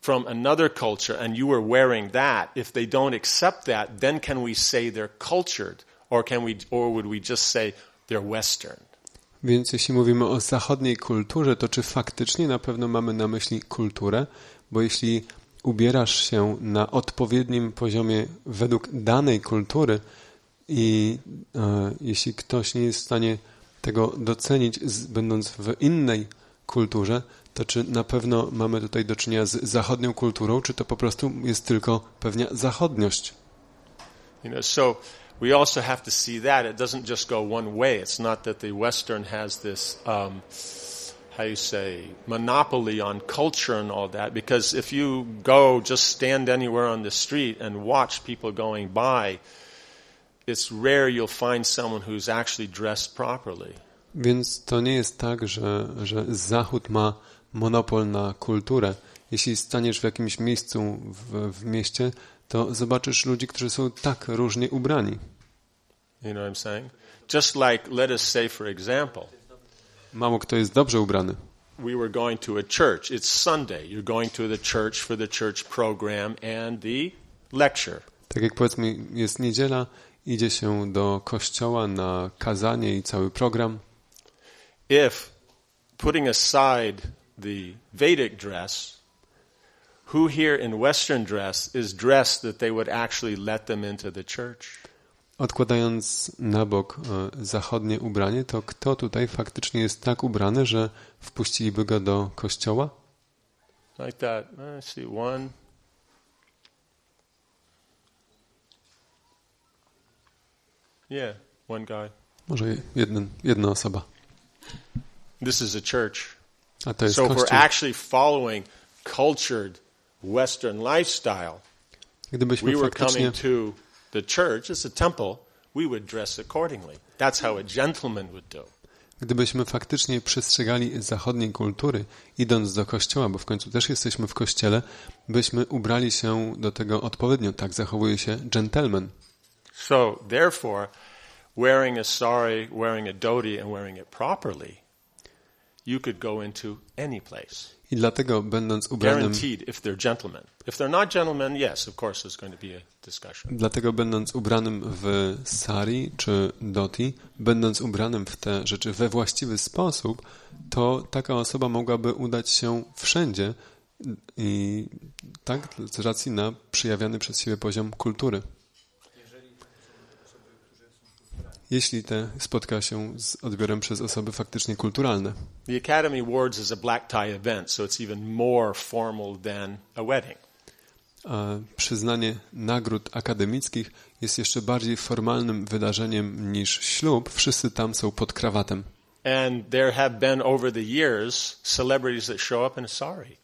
from another culture and you were wearing that, if they don't accept that, then can we say they're cultured or can we or would we just say they're western? Więc jeśli mówimy o zachodniej kulturze, to czy faktycznie na pewno mamy na myśli kulturę? Bo jeśli ubierasz się na odpowiednim poziomie według danej kultury i e, jeśli ktoś nie jest w stanie tego docenić, z, będąc w innej kulturze, to czy na pewno mamy tutaj do czynienia z zachodnią kulturą, czy to po prostu jest tylko pewna zachodniość? You know, so we also have to see that it doesn't just go one way. It's not that the Western has this, um, how you say, monopoly on culture and all that. Because if you go, just stand anywhere on the street and watch people going by, it's rare you'll find someone who's actually dressed properly. Więc to nie jest tak, że, że Zachód ma monopol na kulturę. Jeśli staniesz w jakimś miejscu w, w mieście, to zobaczysz ludzi, którzy są tak różnie ubrani. You know what I'm saying? Just like, let us say, for example, Mało kto jest dobrze ubrany. we were going to a church. It's Sunday. You're going to the church for the church program and the lecture. Tak jak powiedzmy jest niedziela, idzie się do kościoła na kazanie i cały program. If putting aside the Vedic dress, who here in Western dress is dressed that they would actually let them into the church? Odkładając na bok e, zachodnie ubranie, to kto tutaj faktycznie jest tak ubrany, że wpuściliby go do kościoła? Like that. I see one. Yeah, one guy. Może jeden, jedna osoba. This is a church. A to jest So if we're actually following cultured Western lifestyle, Gdybyśmy we were coming to the church, it's a temple, we would dress accordingly. That's how a gentleman would do. Gdybyśmy faktycznie przestrzegali zachodniej kultury, idąc do kościoła, bo w końcu też jesteśmy w kościele, byśmy ubrali się do tego odpowiednio. Tak zachowuje się gentleman. So, therefore, wearing a sari, wearing a dhoti, and wearing it properly, you could go into any place. I dlatego, będąc ubranym, Guaranteed, if they're gentlemen. If they're not gentlemen, yes, of course, there's going to be a discussion. dlatego będąc ubranym w sari czy doti, będąc ubranym w te rzeczy we właściwy sposób, to taka osoba mogłaby udać się wszędzie i tak z racji na przyjawiany przez siebie poziom kultury. Jeśli te spotka się z odbiorem przez osoby faktycznie kulturalne. The Academy Awards is a black tie event, so it's even more formal than a wedding. A przyznanie nagród akademickich jest jeszcze bardziej formalnym wydarzeniem niż ślub. Wszyscy tam są pod krawatem. And there have been over the years celebrities that show up in a sari.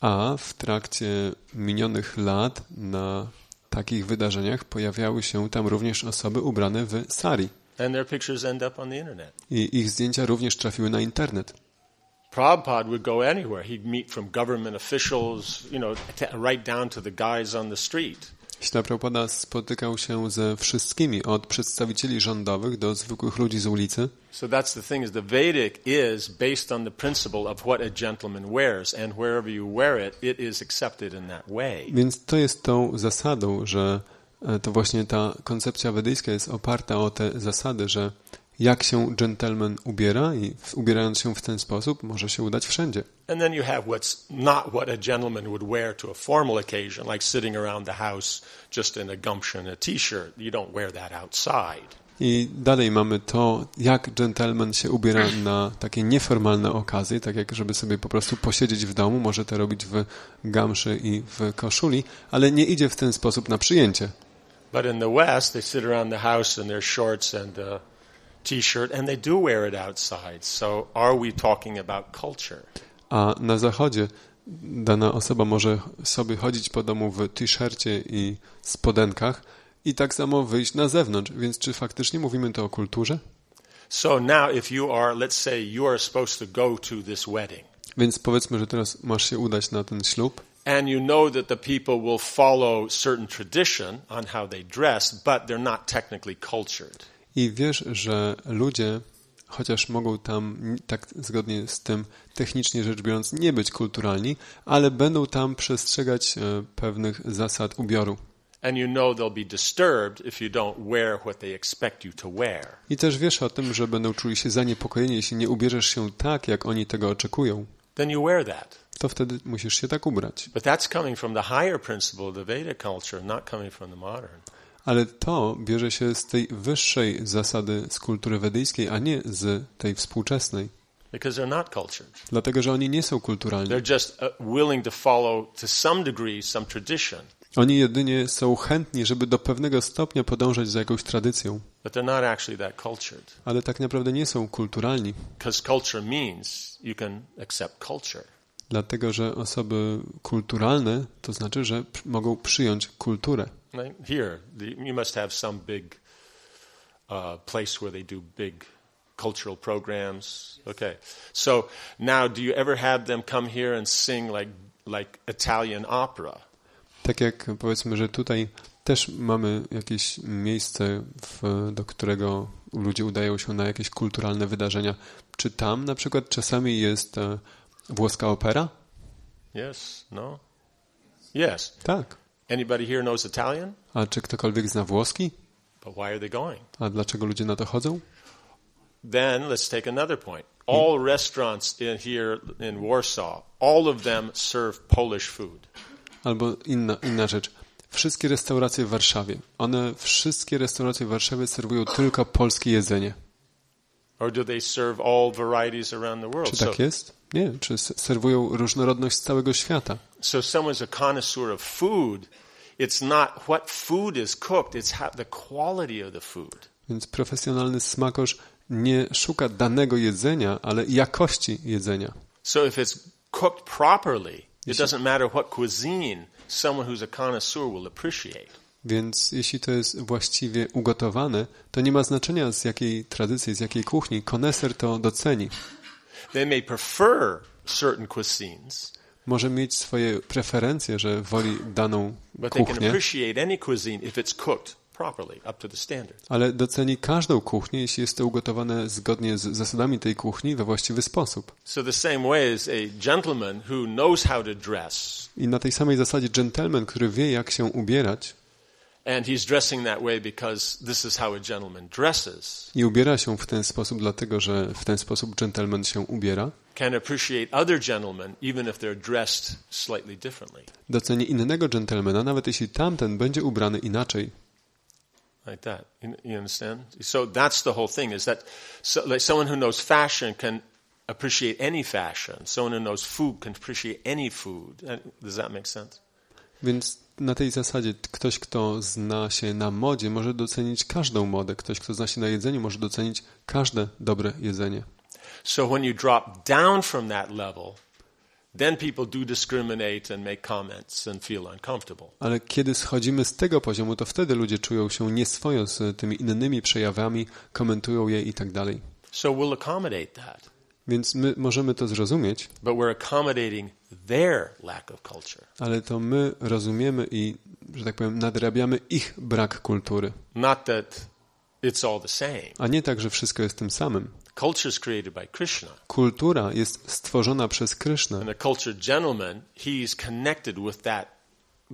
A w trakcie minionych lat na takich wydarzeniach pojawiały się tam również osoby ubrane w sari. And their pictures end up on the internet. I ich zdjęcia również trafiły na internet. Prabhupada would go anywhere. He'd meet from government officials, you know, right down to the guys on the street. Śla Prabhupada spotykał się ze wszystkimi, od przedstawicieli rządowych do zwykłych ludzi z ulicy. So that's the thing is the Vedic is based on the principle of what a gentleman wears, and wherever you wear it, it is accepted in that way. Więc to jest tą zasadą, że e, to właśnie ta koncepcja wedyjska jest oparta o te zasady, że jak się gentleman ubiera i ubierając się w ten sposób może się udać wszędzie. And then you have what's not what a gentleman would wear to a formal occasion, like sitting around the house just in a gumption, a t-shirt. You don't wear that outside. I dalej mamy to, jak gentleman się ubiera na takie nieformalne okazje, tak jak żeby sobie po prostu posiedzieć w domu, może to robić w gamszy i w koszuli, ale nie idzie w ten sposób na przyjęcie. But in the West, they sit around the house in their shorts and a t-shirt, and they do wear it outside. So are we talking about culture? A na zachodzie dana osoba może sobie chodzić po domu w t-shircie i spodenkach i tak samo wyjść na zewnątrz. Więc czy faktycznie mówimy to o kulturze? So now if you are, let's say you are supposed to go to this wedding, Więc powiedzmy, że teraz masz się udać na ten ślub and you know that the people will follow certain tradition on how they dress, but they're not technically cultured. I wiesz, że ludzie, chociaż mogą tam tak zgodnie z tym technicznie rzecz biorąc nie być kulturalni, ale będą tam przestrzegać e, pewnych zasad ubioru. I też wiesz o tym, że będą czuli się zaniepokojeni, jeśli nie ubierzesz się tak, jak oni tego oczekują. Then you wear that. To wtedy musisz się tak ubrać. But that's coming from the higher principle of the Vedic culture, not coming from the modern. Ale to bierze się z tej wyższej zasady z kultury wedyjskiej, a nie z tej współczesnej. because they're not cultured. Dlatego, że oni nie są kulturalni. They're just uh, willing to follow, to some degree, some tradition, Oni jedynie są chętni, żeby do pewnego stopnia podążać za jakąś tradycją, ale tak naprawdę nie są kulturalni. Because culture means you can accept culture. Dlatego, że osoby kulturalne to znaczy, że mogą przyjąć kulturę. Here, the, you must have some big uh, place where they do big cultural programs. Okay. So now, do you ever have them come here and sing like like Italian opera? Tak jak powiedzmy, że tutaj też mamy jakieś miejsce, w, do którego ludzie udają się na jakieś kulturalne wydarzenia. Czy tam na przykład czasami jest e, włoska opera? Yes. No. Yes. Tak. Anybody here knows Italian? A czy ktokolwiek zna włoski? But why are they going? A dlaczego ludzie na to chodzą? Then let's take another point. All restaurants in here in Warsaw, all of them serve Polish food. Albo inna, inna rzecz. Wszystkie restauracje w Warszawie, one wszystkie restauracje w Warszawie serwują tylko polskie jedzenie. Or do they serve all varieties around the world? Czy So, tak jest? Nie. Czy serwują różnorodność z całego świata? so someone's a connoisseur of food. It's not what food is cooked, it's how, the quality of the food. Więc profesjonalny smakosz nie szuka danego jedzenia, ale jakości jedzenia. So if it's cooked properly, it doesn't matter what cuisine someone who's a connoisseur will appreciate. Więc jeśli to jest właściwie ugotowane, to nie ma znaczenia z jakiej tradycji, z jakiej kuchni. Koneser to doceni. They may prefer certain cuisines, Może mieć swoje preferencje, że woli daną but they can kuchnię, appreciate any cuisine if it's cooked properly, up to the standard. ale doceni każdą kuchnię, jeśli jest to ugotowane zgodnie z zasadami tej kuchni we właściwy sposób. So the same way a gentleman who knows how to dress, I na tej samej zasadzie dżentelmen, który wie, jak się ubierać i ubiera się w ten sposób, dlatego że w ten sposób dżentelmen się ubiera, can appreciate other gentlemen even if they're dressed slightly differently. doceni innego dżentelmena, nawet jeśli tamten będzie ubrany inaczej. Like that. You, understand? So that's the whole thing is that so, like someone who knows fashion can appreciate any fashion. Someone who knows food can appreciate any food. Does that make sense? Więc na tej zasadzie ktoś, kto zna się na modzie, może docenić każdą modę. Ktoś, kto zna się na jedzeniu, może docenić każde dobre jedzenie. So when you drop down from that level, then people do discriminate and make comments and feel uncomfortable. Ale kiedy schodzimy z tego poziomu, to wtedy ludzie czują się nieswojo z tymi innymi przejawami, komentują je i tak dalej. So we'll accommodate that. Więc my możemy to zrozumieć, But we're accommodating their lack of culture. ale to my rozumiemy i, że tak powiem, nadrabiamy ich brak kultury. Not that it's all the same. A nie tak, że wszystko jest tym samym. Culture is created by Krishna. Kultura jest stworzona przez Krysznę. And a cultured gentleman, he's connected with that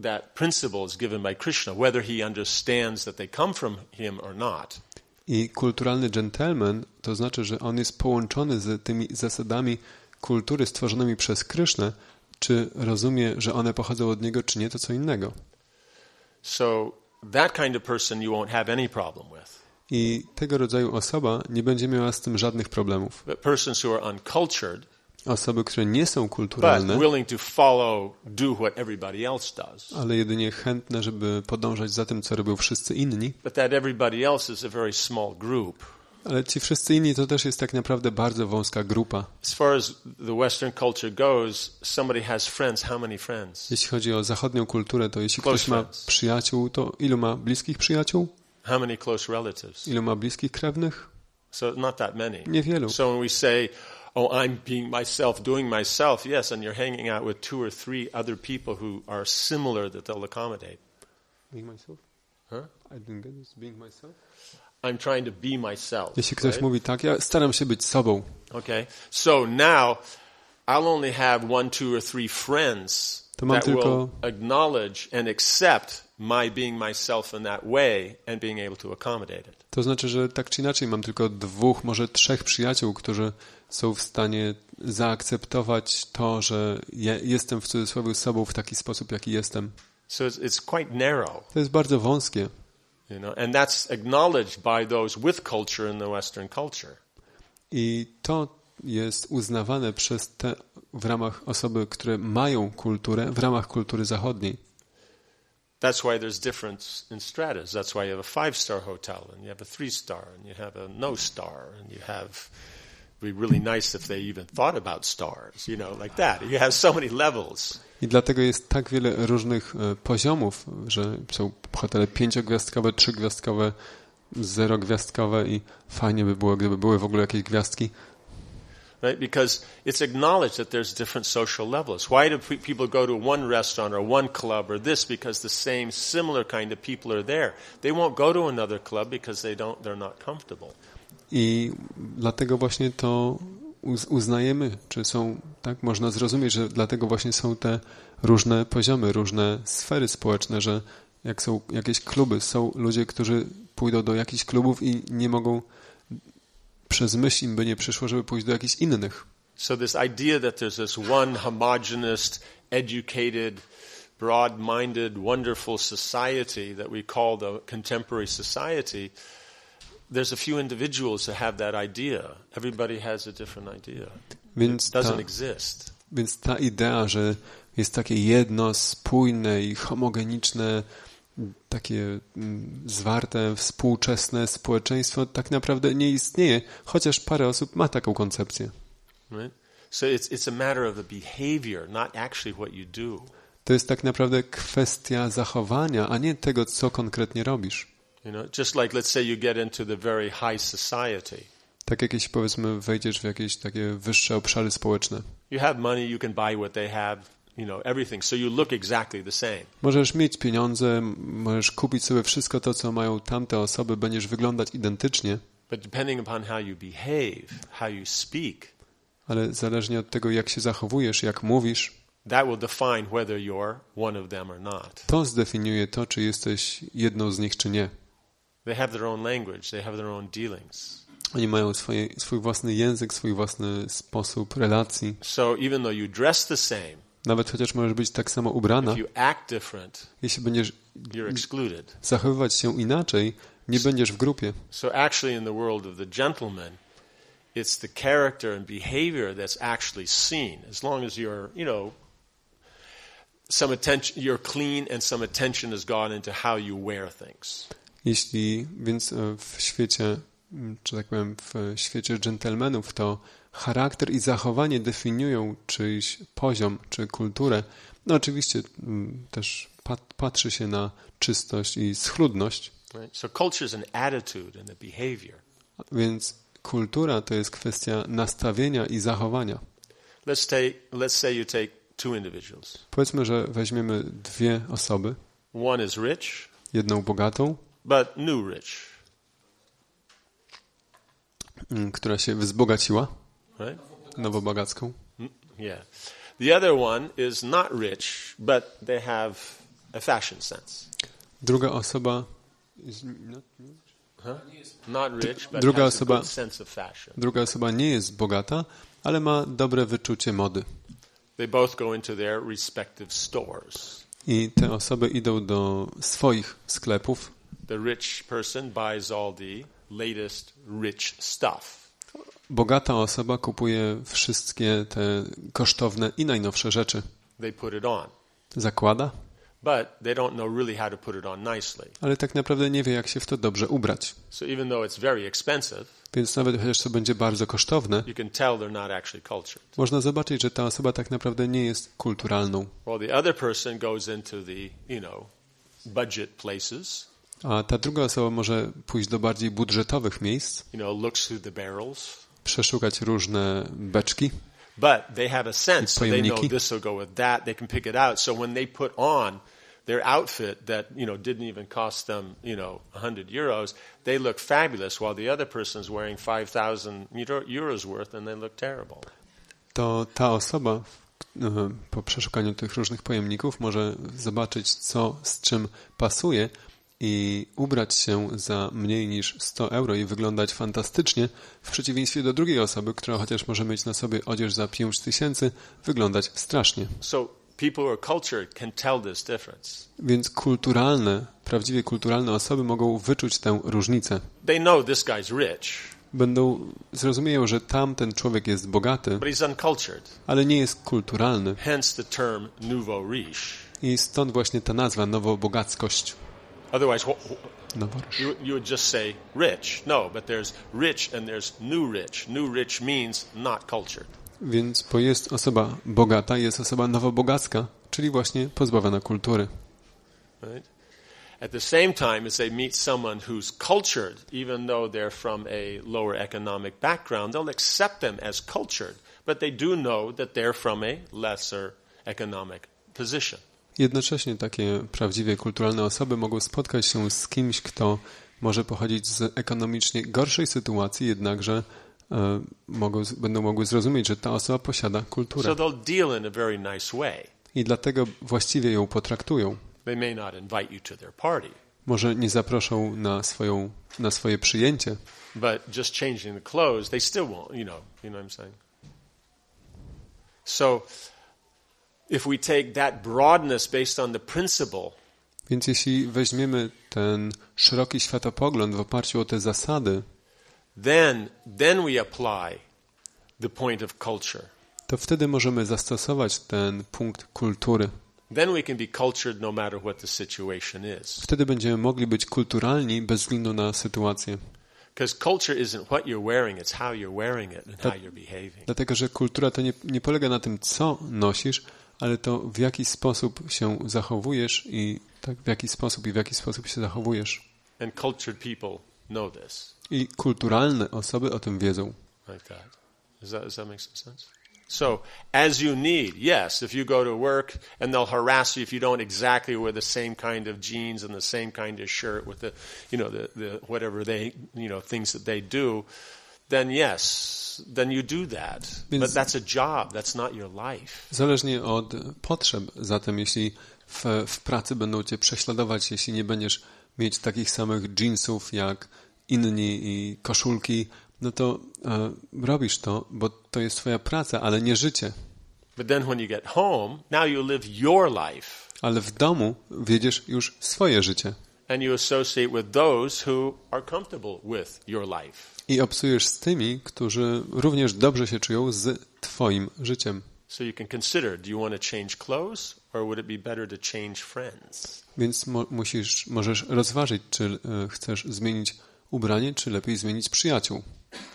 that principle is given by Krishna, whether he understands that they come from him or not. I kulturalny gentleman to znaczy, że on jest połączony z tymi zasadami kultury stworzonymi przez Krysznę, czy rozumie, że one pochodzą od niego, czy nie, to co innego. So that kind of person you won't have any problem with. I tego rodzaju osoba nie będzie miała z tym żadnych problemów. But persons who are uncultured, Osoby, które nie są kulturalne, follow, ale jedynie chętne, żeby podążać za tym, co robią wszyscy inni, ale ci wszyscy inni to też jest tak naprawdę bardzo wąska grupa. Jeśli chodzi o zachodnią kulturę, to jeśli ktoś ma przyjaciół, to ilu ma bliskich przyjaciół? How many close relatives? Ilu ma bliskich krewnych? So not that many. Niewielu. So when we say, "Oh, I'm being myself, doing myself," yes, and you're hanging out with two or three other people who are similar that they'll accommodate. Being myself? Huh? I didn't get this. Being myself? I'm trying to be myself. Jeśli ktoś right? mówi tak, ja staram się być sobą. Okay. So now I'll only have one, two, or three friends To mam that will tylko- acknowledge and accept my being myself in that way and being able to accommodate it. To znaczy, że tak czy inaczej mam tylko dwóch, może trzech przyjaciół, którzy są w stanie zaakceptować to, że ja jestem w cudzysłowie sobą w taki sposób, jaki jestem. So it's, it's quite narrow. To jest bardzo wąskie. You know, and that's acknowledged by those with culture in the Western culture. I to jest uznawane przez te w ramach osoby, które mają kulturę, w ramach kultury zachodniej. That's why there's difference in stratas. That's why you have a five star hotel and you have a three star and you have a no star and you have be really nice if they even thought about stars, you know, like that. You have so many levels. I dlatego jest tak wiele różnych e, poziomów, że są hotele pięciogwiazdkowe, trzygwiazdkowe, zerogwiazdkowe i fajnie by było, gdyby były w ogóle jakieś gwiazdki. Right? Because it's acknowledged that there's different social levels. Why do pe- people go to one restaurant or one club or this? Because the same similar kind of people are there. They won't go to another club because they don't they're not comfortable. I dlatego właśnie to uz- uznajemy, czy są, tak można zrozumieć, że dlatego właśnie są te różne poziomy, różne sfery społeczne, że jak są jakieś kluby, są ludzie, którzy pójdą do jakichś klubów i nie mogą, przez myśl im by nie przyszło, żeby pójść do jakichś innych. So this idea that there's this one homogenous, educated, broad-minded, wonderful society that we call the contemporary society, there's a few individuals that have that idea. Everybody has a different idea. Więc ta, doesn't exist. Więc ta idea, że jest takie jedno, spójne i homogeniczne, takie mm, zwarte, współczesne społeczeństwo tak naprawdę nie istnieje, chociaż parę osób ma taką koncepcję. Right? So it's, it's a matter of the behavior, not actually what you do. To jest tak naprawdę kwestia zachowania, a nie tego, co konkretnie robisz. You know, just like let's say you get into the very high society. Tak jakieś, powiedzmy, wejdziesz w jakieś takie wyższe obszary społeczne. You have money, you can buy what they have, you know, everything. So you look exactly the same. Możesz mieć pieniądze, możesz kupić sobie wszystko to, co mają tamte osoby, będziesz wyglądać identycznie, But depending upon how you behave, how you speak, ale zależnie od tego, jak się zachowujesz, jak mówisz, that will define whether you're one of them or not. to zdefiniuje to, czy jesteś jedną z nich, czy nie. They have their own language, they have their own dealings. Oni mają swoje, swój własny język, swój własny sposób relacji. So even though you dress the same, Nawet chociaż możesz być tak samo ubrana, jeśli będziesz zachowywać się inaczej, nie będziesz w grupie. So actually in the world of the gentleman, it's the character and behavior that's actually seen. As long as you're, you know, some attention, you're clean and some attention has gone into how you wear things. Jeśli więc e, w świecie, czy tak powiem, w świecie dżentelmenów, to charakter i zachowanie definiują czyjś poziom czy kulturę. No oczywiście m, też pat, patrzy się na czystość i schludność, Right? So culture is an attitude and a behavior. więc kultura to jest kwestia nastawienia i zachowania. Let's take, let's say you take two individuals. Powiedzmy, że weźmiemy dwie osoby, One is rich, jedną bogatą, but new rich, m, która się wzbogaciła, right? nowobogacką, Mm, Yeah. The other one is not rich, but they have a fashion sense. druga osoba is not- Huh? Not rich, but Druga has a osoba- good sense of fashion. Druga osoba nie jest bogata, ale ma dobre wyczucie mody. They both go into their respective stores. I te osoby idą do swoich sklepów. The rich person buys all the latest rich stuff. Bogata osoba kupuje wszystkie te kosztowne i najnowsze rzeczy. They put it on. Zakłada, But they don't know really how to put it on nicely. ale tak naprawdę nie wie, jak się w to dobrze ubrać. So even though it's very expensive, Więc nawet chociaż to będzie bardzo kosztowne, you can tell they're not actually cultured. można zobaczyć, że ta osoba tak naprawdę nie jest kulturalną. While the other person goes into the, you know, budget places, A ta druga osoba może pójść do bardziej budżetowych miejsc, przeszukać różne beczki, but they have a sense, so they know this will go with that. They can pick it out. So when they put on their outfit that you know didn't even cost them, you know, a hundred euros, they look fabulous, while the other person's wearing five thousand euros worth, and they look terrible. to ta osoba e, po przeszukaniu tych różnych pojemników może zobaczyć, co z czym pasuje i ubrać się za mniej niż 100 euro i wyglądać fantastycznie, w przeciwieństwie do drugiej osoby, która chociaż może mieć na sobie odzież za 5 tysięcy, wyglądać strasznie. So. Więc kulturalne, prawdziwie kulturalne osoby mogą wyczuć tę różnicę. They know this guy's rich, Będą zrozumieją, że tamten człowiek jest bogaty, ale nie jest kulturalny. I stąd właśnie ta nazwa nowobogackość. Otherwise, wh- wh- you, you would just say rich. No, but there's rich and there's new rich. New rich means not cultured. Więc bo jest osoba bogata, jest osoba nowobogacka, czyli właśnie pozbawiona kultury. Right? At the same time, as they meet someone who's cultured, even though they're from a lower economic background, they'll accept them as cultured, but they do know that they're from a lesser economic position. Jednocześnie takie prawdziwie kulturalne osoby mogą spotkać się z kimś, kto może pochodzić z ekonomicznie gorszej sytuacji, jednakże e, mogą, będą mogły zrozumieć, że ta osoba posiada kulturę. I dlatego właściwie ją potraktują. Może nie zaproszą na, swoją, na swoje przyjęcie, but just changing the clothes, they still won't, you know, you know what I'm saying? So if we take that broadness based on the principle, Więc jeśli weźmiemy ten szeroki światopogląd w oparciu o te zasady, then then we apply the point of culture. to wtedy możemy zastosować ten punkt kultury. Then we can be cultured no matter what the situation is. Wtedy będziemy mogli być kulturalni bez względu na sytuację. Because culture isn't what you're wearing, it's how you're wearing it and how you're behaving. Dlatego, że kultura to nie, nie polega na tym, co nosisz, ale to w jaki sposób się zachowujesz i tak, w jaki sposób i w jaki sposób się zachowujesz. I kulturalne osoby o tym wiedzą. like that. Does that, does that make some sense? So, as you need, yes, if you go to work and they'll harass you if you don't exactly wear the same kind of jeans and the same kind of shirt with the, you know, the, the whatever they, you know, things that they do, then yes, then you do that. But Więc- that's a job, that's not your life. Zależnie od potrzeb. Zatem, jeśli w, w pracy będą cię prześladować, jeśli nie będziesz mieć takich samych jeansów jak inni i koszulki, no to e, robisz to, bo to jest twoja praca, ale nie życie. But then when you get home, now you live your life Ale w domu wiedziesz już swoje życie and you associate with those who are comfortable with your life. I obcujesz z tymi, którzy również dobrze się czują z twoim życiem. So you can consider do you want to change clothes or would it be better to change friends? Więc mo- musisz, możesz rozważyć, czy e, chcesz zmienić ubranie, czy lepiej zmienić przyjaciół.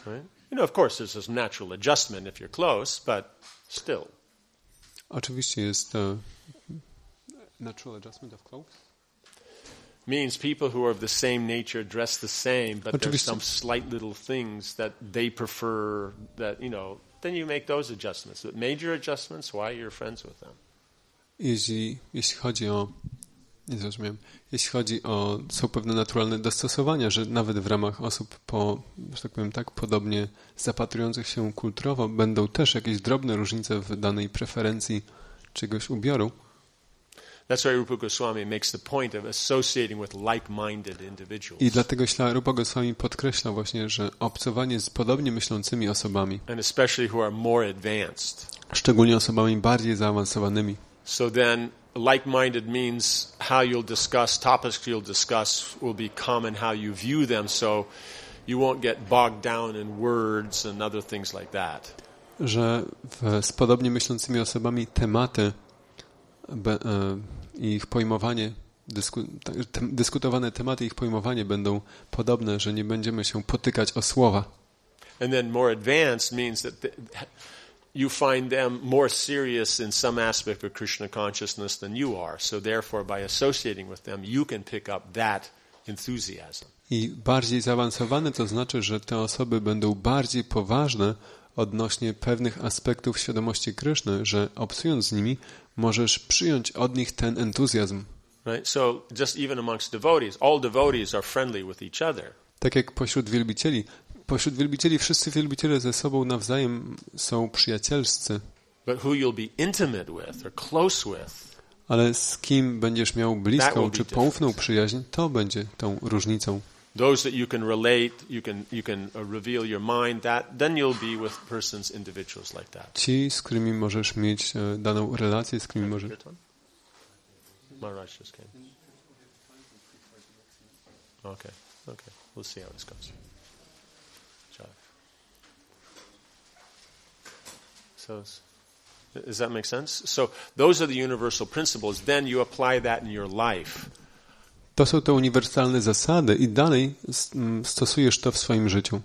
Right? You know, of course, there's this natural adjustment if you're close, but still. Oczywiście jest e, natural adjustment of clothes. Means people who are of the same nature dress the same, but there's Oczywiście. some slight little things that they prefer that, you know, then you make those adjustments. But major adjustments, why you're friends with them. Jeśli, jeśli chodzi o nie zrozumiałem. Jeśli chodzi o są pewne naturalne dostosowania, że nawet w ramach osób po, że tak powiem tak, podobnie zapatrujących się kulturowo będą też jakieś drobne różnice w danej preferencji czegoś ubioru. That's why Rupa Goswami makes the point of associating with like-minded individuals. I dlatego Śla Rupa Goswami podkreśla właśnie, że obcowanie z podobnie myślącymi osobami, and especially who are more advanced. szczególnie osobami bardziej zaawansowanymi, So then, like-minded means how you'll discuss topics you'll discuss will be common how you view them. So you won't get bogged down in words and other things like that. że w, z podobnie myślącymi osobami tematy ich pojmowanie, dysku, dyskutowane tematy, ich pojmowanie będą podobne, że nie będziemy się potykać o słowa. And then more advanced means that the, you find them more serious in some aspect of Krishna consciousness than you are. So therefore, by associating with them, you can pick up that enthusiasm. I bardziej zaawansowane to znaczy, że te osoby będą bardziej poważne odnośnie pewnych aspektów świadomości Kryszny, że obcując z nimi możesz przyjąć od nich ten entuzjazm. Right? So just even amongst devotees, all devotees are friendly with each other. Tak jak pośród wielbicieli. Pośród wielbicieli wszyscy wielbiciele ze sobą nawzajem są przyjacielscy, But who you'll be intimate with or close with, ale z kim będziesz miał bliską czy poufną przyjaźń, to będzie tą różnicą. Those that you can relate, you can, you can uh, reveal your mind, that, then you'll be with persons, individuals like that. Ci, z którymi możesz mieć daną relację, z którymi możesz... Maharaj just came. Okay, okay. We'll see how this goes. So, does that make sense? So, those are the universal principles. Then you apply that in your life. To są te uniwersalne zasady i dalej stosujesz to w swoim życiu.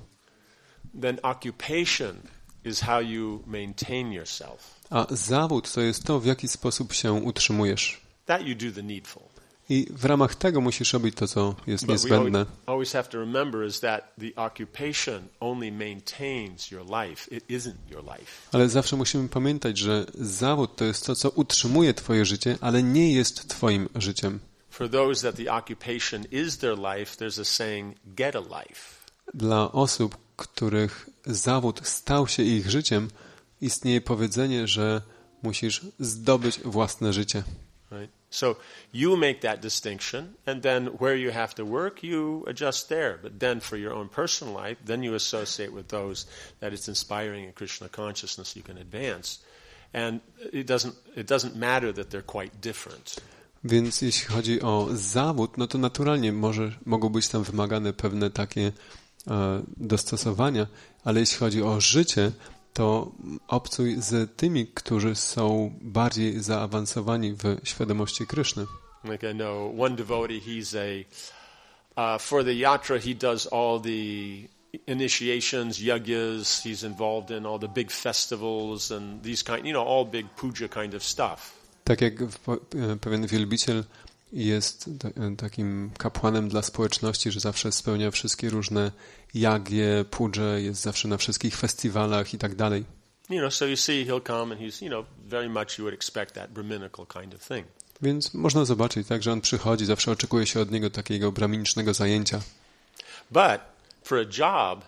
Then occupation is how you maintain yourself. A zawód to jest to, w jaki sposób się utrzymujesz. That you do the needful. I w ramach tego musisz robić to, co jest But niezbędne. Ale zawsze musimy pamiętać, że zawód to jest to, co utrzymuje Twoje życie, ale nie jest Twoim życiem. For those that the occupation is their life, there's a saying, get a life. Dla osób, których zawód stał się ich życiem, istnieje powiedzenie, że musisz zdobyć własne życie. Right? So you make that distinction, and then where you have to work, you adjust there. But then for your own personal life, then you associate with those that it's inspiring in Krishna consciousness you can advance. And it doesn't, it doesn't matter that they're quite different. Więc jeśli chodzi o zawód, no to naturalnie może, mogą być tam wymagane pewne takie e, dostosowania, ale jeśli chodzi o życie, to obcuj z tymi, którzy są bardziej zaawansowani w świadomości Kryszny. Like I know one devotee, he's a, uh, for the yatra, he does all the initiations, yagyas, he's involved in all the big festivals and these kind, you know, all big puja kind of stuff. Tak jak e, pewien wielbiciel jest e, takim kapłanem dla społeczności, że zawsze spełnia wszystkie różne jagie, pudże, jest zawsze na wszystkich festiwalach i tak dalej. You know, so you see he'll come and he's, you know, very much you would expect that Brahminical kind of thing. Więc można zobaczyć, tak, że on przychodzi, zawsze oczekuje się od niego takiego braminicznego zajęcia. But for a job,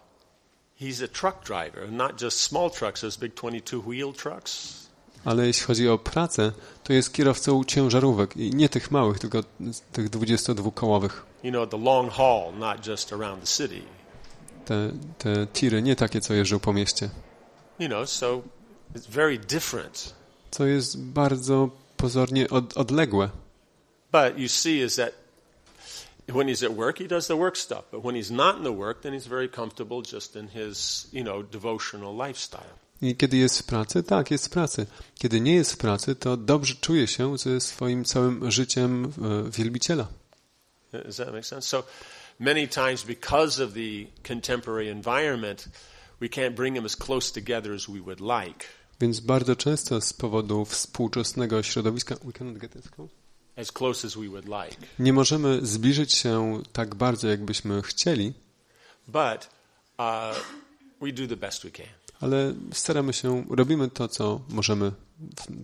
he's a truck driver, not just small trucks, those big 22 wheel trucks. Ale jeśli chodzi o pracę, to jest kierowcą ciężarówek i nie tych małych, tylko tych 22-kołowych. You know, the long haul, not just around the city. Te, te tiry, nie takie, co jeżdżą po mieście. Co jest bardzo pozornie od, odległe. But you see is that when he's at work, he does the work stuff. But when he's not in the work, then he's very comfortable just in his, you know, devotional lifestyle. I kiedy jest w pracy, tak, jest w pracy. Kiedy nie jest w pracy, to dobrze czuje się ze swoim całym życiem e, wielbiciela. Does that make sense? So many times, because of the contemporary environment, we can't bring them as close together as we would like. Więc bardzo często z powodu współczesnego środowiska we cannot get this close. As close as we would like. nie możemy zbliżyć się tak bardzo, jakbyśmy chcieli, But uh, we do the best we can. Ale staramy się, robimy to, co możemy,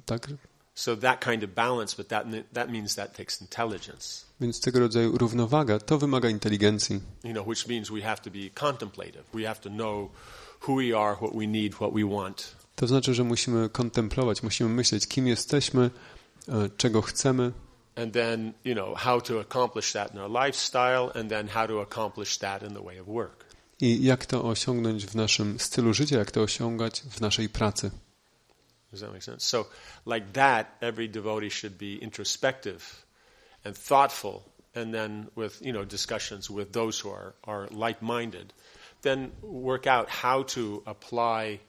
tak? So that kind of balance, but that, that means that takes intelligence. Więc tego rodzaju równowaga to wymaga inteligencji, you know, which means we have to be contemplative. We have to know who we are, what we need, what we want. To znaczy, że musimy kontemplować, musimy myśleć, kim jesteśmy, e, czego chcemy, And then, you know, how to accomplish that in our lifestyle, and then how to accomplish that in the way of work. I jak to osiągnąć w naszym stylu życia, jak to osiągać w naszej pracy. Does that make sense? So, like that, every devotee should be introspective and thoughtful, and then with, you know, discussions with those who are, are like minded, then work out how to apply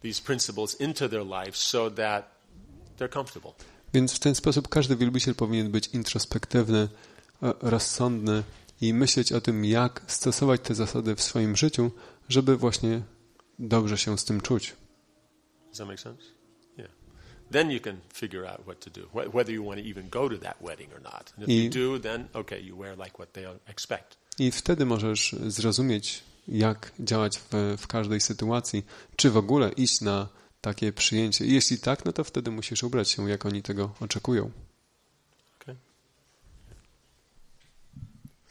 these principles into their life so that they're comfortable. Więc w ten sposób każdy wielbiciel powinien być introspektywny, e, rozsądny i myśleć o tym, jak stosować te zasady w swoim życiu, żeby właśnie dobrze się z tym czuć. Does that make sense? Yeah. Then you can figure out what to do, wh- whether you want to even go to that wedding or not. And if I- you do, then okay, you wear like what they expect. I wtedy możesz zrozumieć, jak działać w, w każdej sytuacji, czy w ogóle iść na takie przyjęcie. I jeśli tak, no to wtedy musisz ubrać się, jak oni tego oczekują.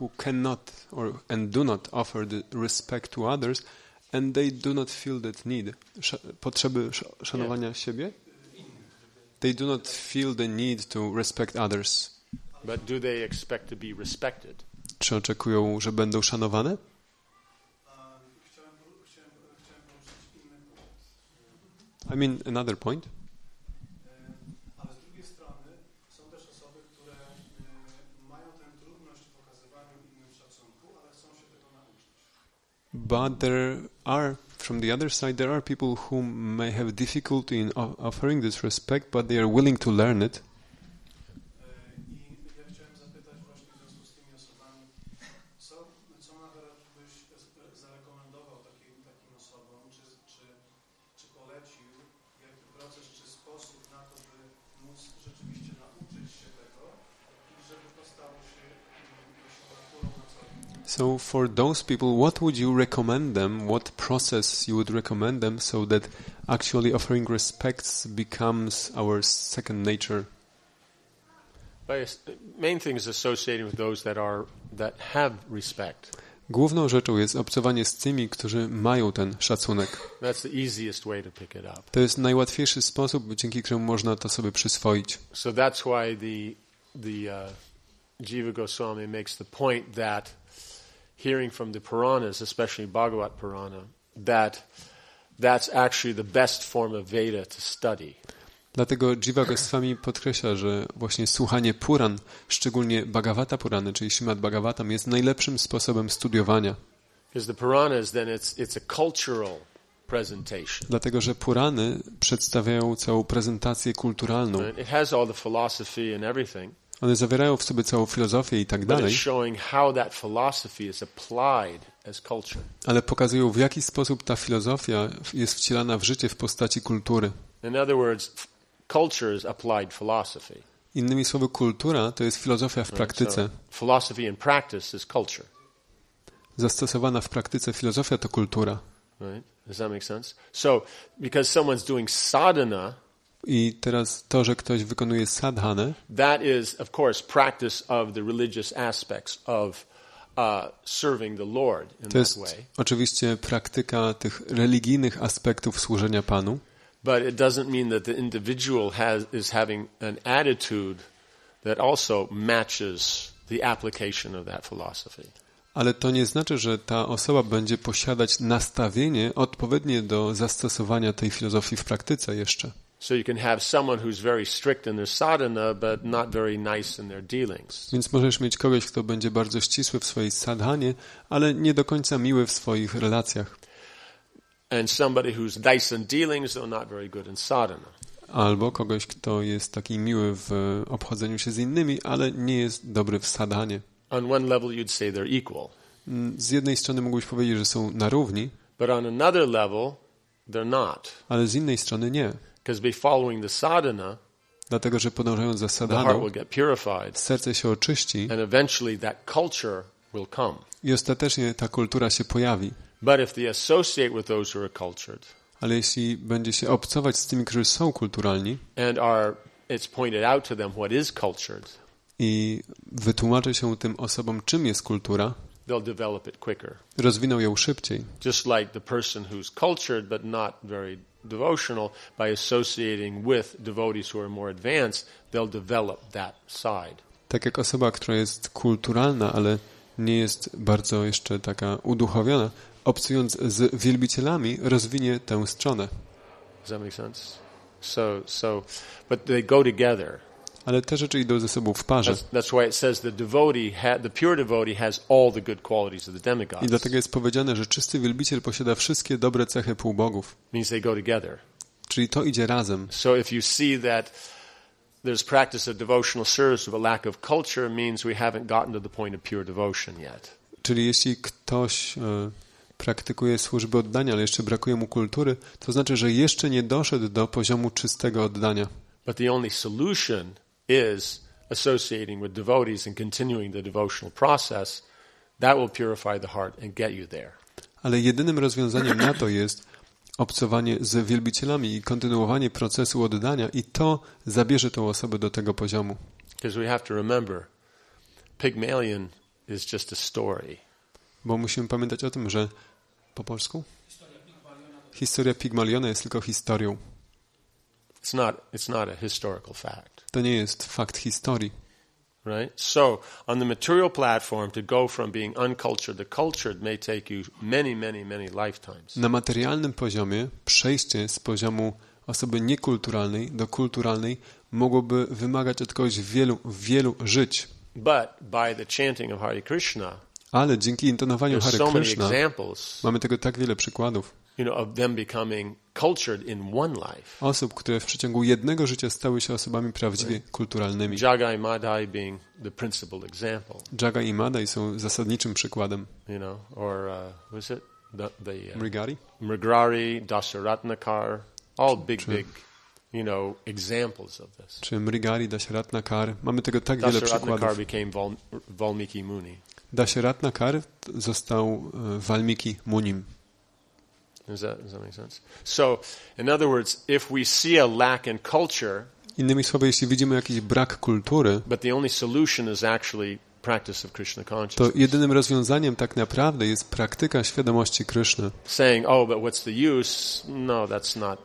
who cannot or and do not offer the respect to others, and they do not feel that need, potrzeby sz- szanowania siebie. They do not feel the need to respect others. But do they expect to be respected? Czy oczekują, że będą szanowane? I mean, another point. But there are, from the other side, there are people who may have difficulty in offering this respect, but they are willing to learn it. So, for those people, what would you recommend them? What process you would recommend them so that actually offering respects becomes our second nature? As- main thing is associating with those that are that have respect. Główną rzeczą jest obcowanie z tymi, którzy mają ten szacunek. That's the easiest way to pick it up. To jest najłatwiejszy sposób, dzięki któremu można to sobie przyswoić. So that's why the the uh, Jiva Goswami makes the point that hearing from the Puranas, especially Bhagavat Purana, that that's actually the best form of Veda to study. Dlatego Jiva Goswami podkreśla, że właśnie słuchanie Puran, szczególnie Bhagavata Purany, czyli Śrimad Bhagavatam, jest najlepszym sposobem studiowania. Dlatego, że Purany przedstawiają całą prezentację kulturalną. It has all the philosophy and everything, One zawierają w sobie całą filozofię i tak dalej, ale pokazują w jaki sposób ta filozofia jest wcielana w życie w postaci kultury. Innymi słowy, kultura to jest filozofia w praktyce. Zastosowana w praktyce filozofia to kultura. Does that make sense? So, because someone's doing sadhana, I teraz to, że ktoś wykonuje sadhanę, that is, of course, practice of the religious aspects of uh, serving the Lord in to that jest way. oczywiście praktyka tych religijnych aspektów służenia Panu, But it doesn't mean that the individual has, is having an attitude that also matches the application of that philosophy. ale to nie znaczy, że ta osoba będzie posiadać nastawienie odpowiednie do zastosowania tej filozofii w praktyce jeszcze. So you can have someone who's very strict in their sadhana, but not very nice in their dealings. Więc możesz mieć kogoś, kto będzie bardzo ścisły w swojej sadhanie, ale nie do końca miły w swoich relacjach. And somebody who's nice in dealings, though not very good in sadhana. Albo kogoś, kto jest taki miły w obchodzeniu się z innymi, ale nie jest dobry w sadhanie. On one level, you'd say they're equal. Mm, Z jednej strony mógłbyś powiedzieć, że są na równi, But on another level, they're not. ale z innej strony nie. Because by following the sadhana, Dlatego, że podążając za sadhaną, will get purified, serce się oczyści and eventually that culture will come. i ostatecznie ta kultura się pojawi. But if they associate with those who are cultured Ale jeśli będzie się obcować z tymi, którzy są kulturalni and are, it's pointed out to them what is cultured, i wytłumaczy się tym osobom, czym jest kultura, they'll develop it quicker. rozwiną ją szybciej. Just like the person who's cultured but not very devotional, by associating with devotees who are more advanced, they'll develop that side. Tak jak osoba, która jest kulturalna, ale nie jest bardzo jeszcze taka uduchowiona, obcując z wielbicielami, rozwinie tę stronę. Does that make sense? So, so, but they go together. Ale te rzeczy idą ze sobą w parze. I dlatego jest powiedziane, że czysty wielbiciel posiada wszystkie dobre cechy półbogów. means they go together. Czyli to idzie razem. So if you see that there's practice of devotional service with a lack of culture, means we haven't gotten to the point of pure devotion yet. Czyli jeśli ktoś e, praktykuje służby oddania, ale jeszcze brakuje mu kultury, to znaczy, że jeszcze nie doszedł do poziomu czystego oddania. But the only solution is associating with devotees and continuing the devotional process. That will purify the heart and get you there. Ale jedynym rozwiązaniem na to jest obcowanie z wielbicielami i kontynuowanie procesu oddania i to zabierze tą osobę do tego poziomu. Because we have to remember, Pygmalion is just a story. Bo musimy pamiętać o tym, że po polsku historia Pigmaliona jest tylko historią. It's not, it's not a historical fact, To nie jest fakt historii. right? So, on the material platform, to go from being uncultured to cultured may take you many, many, many lifetimes. Na materialnym poziomie przejście z poziomu osoby niekulturalnej do kulturalnej mogłoby wymagać od kogoś wielu, wielu żyć. But by the chanting of Hare Krishna, Ale dzięki intonowaniu Hare so many Krishna examples, mamy tego tak wiele przykładów. You know, of them becoming cultured in one life. Osób, które w przeciągu jednego życia stały się osobami prawdziwie kulturalnymi. Madai being the principal example, Jaga i Madai są zasadniczym przykładem. you know, or uh, was it the, the uh, Mrigari? Mrigrari, Dasaratnakar, all big, big, you know, examples of this. Czy Mrigari, Dasharatnakar? Mamy tego tak wiele przykładów. became Val, Valmiki Muni. Dasharatnakar został e, Valmiki Munim. Does that, does that make sense? So, in other words, if we see a lack in culture, Innymi słowy, jeśli widzimy jakiś brak kultury, but the only solution is actually practice of Krishna to consciousness, jedynym rozwiązaniem tak naprawdę jest praktyka świadomości Kryszny. saying, "Oh, but what's the use?" No, that's not.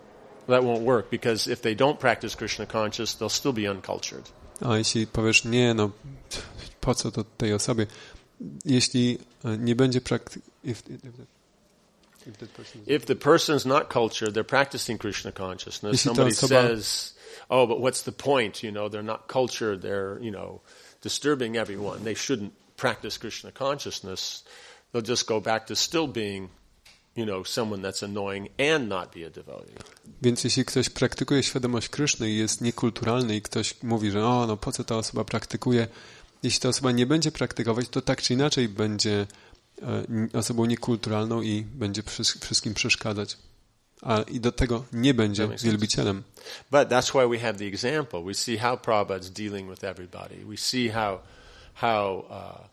That won't work because if they don't practice Krishna conscious, they'll still be uncultured. A jeśli powiesz, nie, no po co to tej osobie? Jeśli e, nie będzie praktyki... If the person's not cultured, they're practicing Krishna consciousness. Somebody osoba- says, "Oh, but what's the point? You know, they're not cultured. They're you know disturbing everyone. They shouldn't practice Krishna consciousness." They'll just go back to still being, you know, someone that's annoying and not be a devotee. Więc jeśli ktoś praktykuje świadomość Kryszny i jest niekulturalny i ktoś mówi, że o, no po co ta osoba praktykuje, jeśli ta osoba nie będzie praktykować, to tak czy inaczej będzie osobą niekulturalną i będzie wszystkim przeszkadzać. A i do tego nie będzie wielbicielem. But that's why we have the example. We see how Prabhupada's dealing with everybody. We see how, how uh,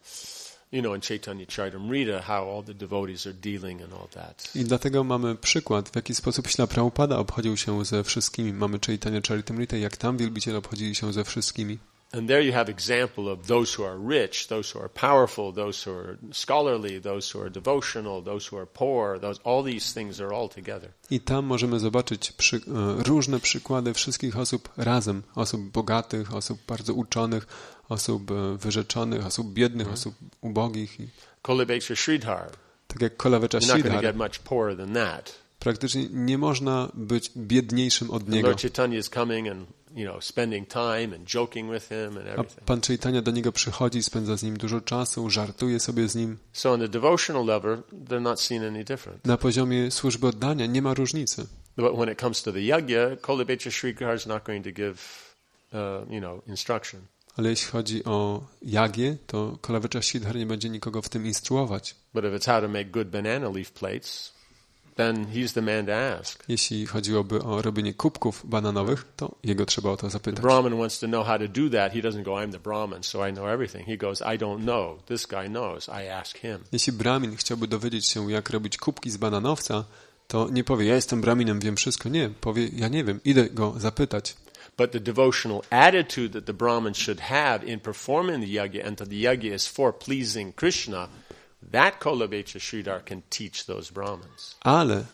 you know, in Chaitanya Charitamrita, how all the devotees are dealing and all that. I dlatego mamy przykład, w jaki sposób Śla Prabhupada obchodził się ze wszystkimi. Mamy Chaitanya Charitamrita, jak tam wielbiciele obchodzili się ze wszystkimi. And there you have example of those who are rich, those who are powerful, those who are scholarly, those who are devotional, those who are poor. Those, all these things are all together. I tam możemy zobaczyć przy, e, różne przykłady wszystkich osób razem. Osób bogatych, osób bardzo uczonych, osób e, wyrzeczonych, osób biednych, osób ubogich. I, Kolabeksha Sridhar. tak jak Kolawecza You're not going to get much poorer than that. Praktycznie nie można być biedniejszym od niego. A. Pan Chaitanya do niego przychodzi, spędza z nim dużo czasu, żartuje sobie z nim. Na poziomie służby oddania nie ma różnicy. But when it comes to the yajna, Kolabecha Sridhar is not going to give, uh, you know, instruction. Ale jeśli chodzi o jagie, to Kolawecza Shidhar nie będzie nikogo w tym instruować. But if it's how to make good banana leaf plates, then he's the man to ask. Jeśli chodziłoby o robienie kubków bananowych, to jego trzeba o to The zapytać. Brahmin wants to know how to do that. He doesn't go, I'm the Brahmin, so I know everything. He goes, I don't know. This guy knows. I ask him. Jeśli Brahmin chciałby dowiedzieć się, jak robić kubki z bananowca, to nie powie, ja jestem Brahminem, wiem wszystko. Nie, powie, ja nie wiem, idę go zapytać. But the devotional attitude that the Brahmin should have in performing the yajna, and the yajna is for pleasing Krishna, that Sridhar can teach those Brahmins. Ale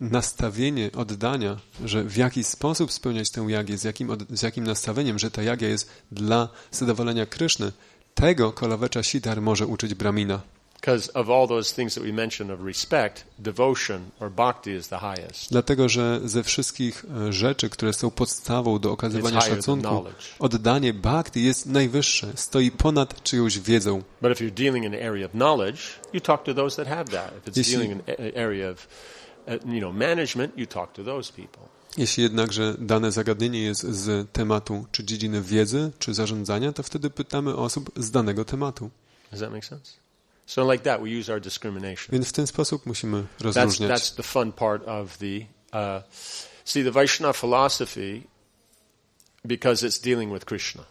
nastawienie oddania, że w jaki sposób spełniać tę jagię, z jakim, z jakim nastawieniem, że ta jagia jest dla zadowolenia Kryszny, tego Kolawecza Shidhar może uczyć Brahmina. Because of all those things that we mentioned of respect, devotion or bhakti is the highest. Dlatego, że ze wszystkich e, rzeczy, które są podstawą do okazywania szacunku, oddanie bhakti jest najwyższe, stoi ponad czyjąś wiedzą. But if you're dealing in the area of knowledge, you talk to those that have that. If it's Jeśli- dealing in an area of, uh, you know, management, you talk to those people. Jeśli jednakże dane zagadnienie jest z tematu czy dziedziny wiedzy, czy zarządzania, to wtedy pytamy osób z danego tematu. Does that make sense? So like that, we use our discrimination. Więc w ten sposób musimy That's, rozróżniać. that's the fun part of the, uh, see, the Vaishnava philosophy, because it's dealing with Krishna.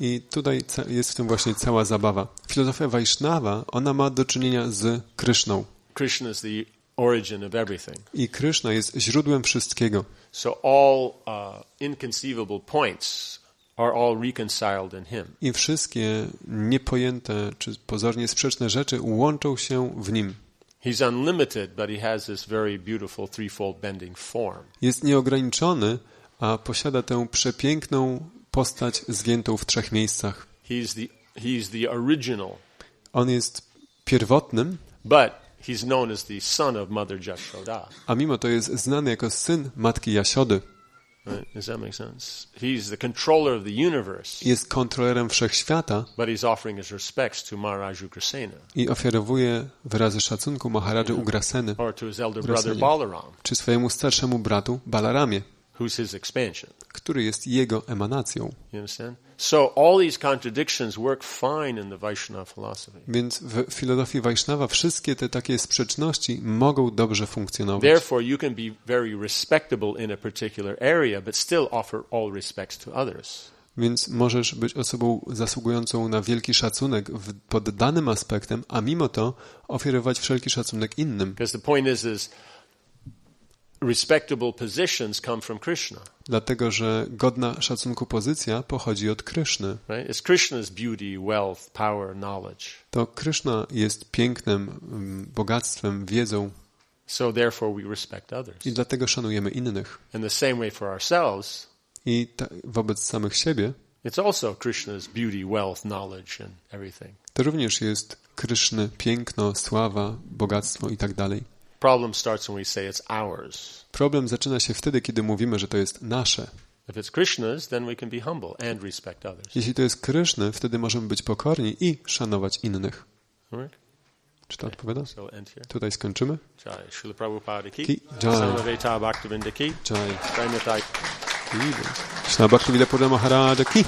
I tutaj jest w tym właśnie cała zabawa. Filozofia Vaishnava, ona ma do czynienia z Kryszną. Krishna is the origin of everything. I Kryszna jest źródłem wszystkiego. So all uh, inconceivable points I wszystkie niepojęte czy pozornie sprzeczne rzeczy łączą się w nim. He's unlimited, but He has this very beautiful threefold bending form. Jest nieograniczony, a posiada tę przepiękną postać zgiętą w trzech miejscach. On jest pierwotnym, but He's known as the son of Mother Jashoda. a mimo to jest znany jako syn matki Jasiody. Right? Does that make sense? He's the controller of the universe, Jest kontrolerem wszechświata but he's offering his respects to Maharaj Ugrasena. i ofiarowuje wyrazy szacunku Maharadży Ugraseny or to his elder brother Balaram, czy swojemu starszemu bratu Balaramie, who's his expansion. który jest jego emanacją. You understand? So all these contradictions work fine in the Vaishnava philosophy. Więc w filozofii Wajsznawa wszystkie te takie sprzeczności mogą dobrze funkcjonować. Therefore, you can be very respectable in a particular area, but still offer all respects to others. Więc możesz być osobą zasługującą na wielki szacunek w, pod danym aspektem, a mimo to ofiarować wszelki szacunek innym. Because the point is, is respectable positions come from Krishna, Dlatego, że godna szacunku pozycja pochodzi od Kryszny. right? It's Krishna's beauty, wealth, power, knowledge. To Kryszna jest pięknem, mm, bogactwem, wiedzą So therefore, we respect others. i dlatego szanujemy innych. In the same way for ourselves, I ta, wobec samych siebie it's also Krishna's beauty, wealth, knowledge, and everything. to również jest Kryszny piękno, sława, bogactwo i tak dalej. Problem starts when we say it's ours. Problem zaczyna się wtedy, kiedy mówimy, że to jest nasze. If it's Krishna's, then we can be humble and respect others. Jeśli to jest Kryszny, wtedy możemy być pokorni i szanować innych. Right? Czy to odpowiada? So. Tutaj skończymy. Jai. Srila Prabhupada ki. Ki. Jai. Samaveta Bhaktivinda ki. Jai. Maharaja ki.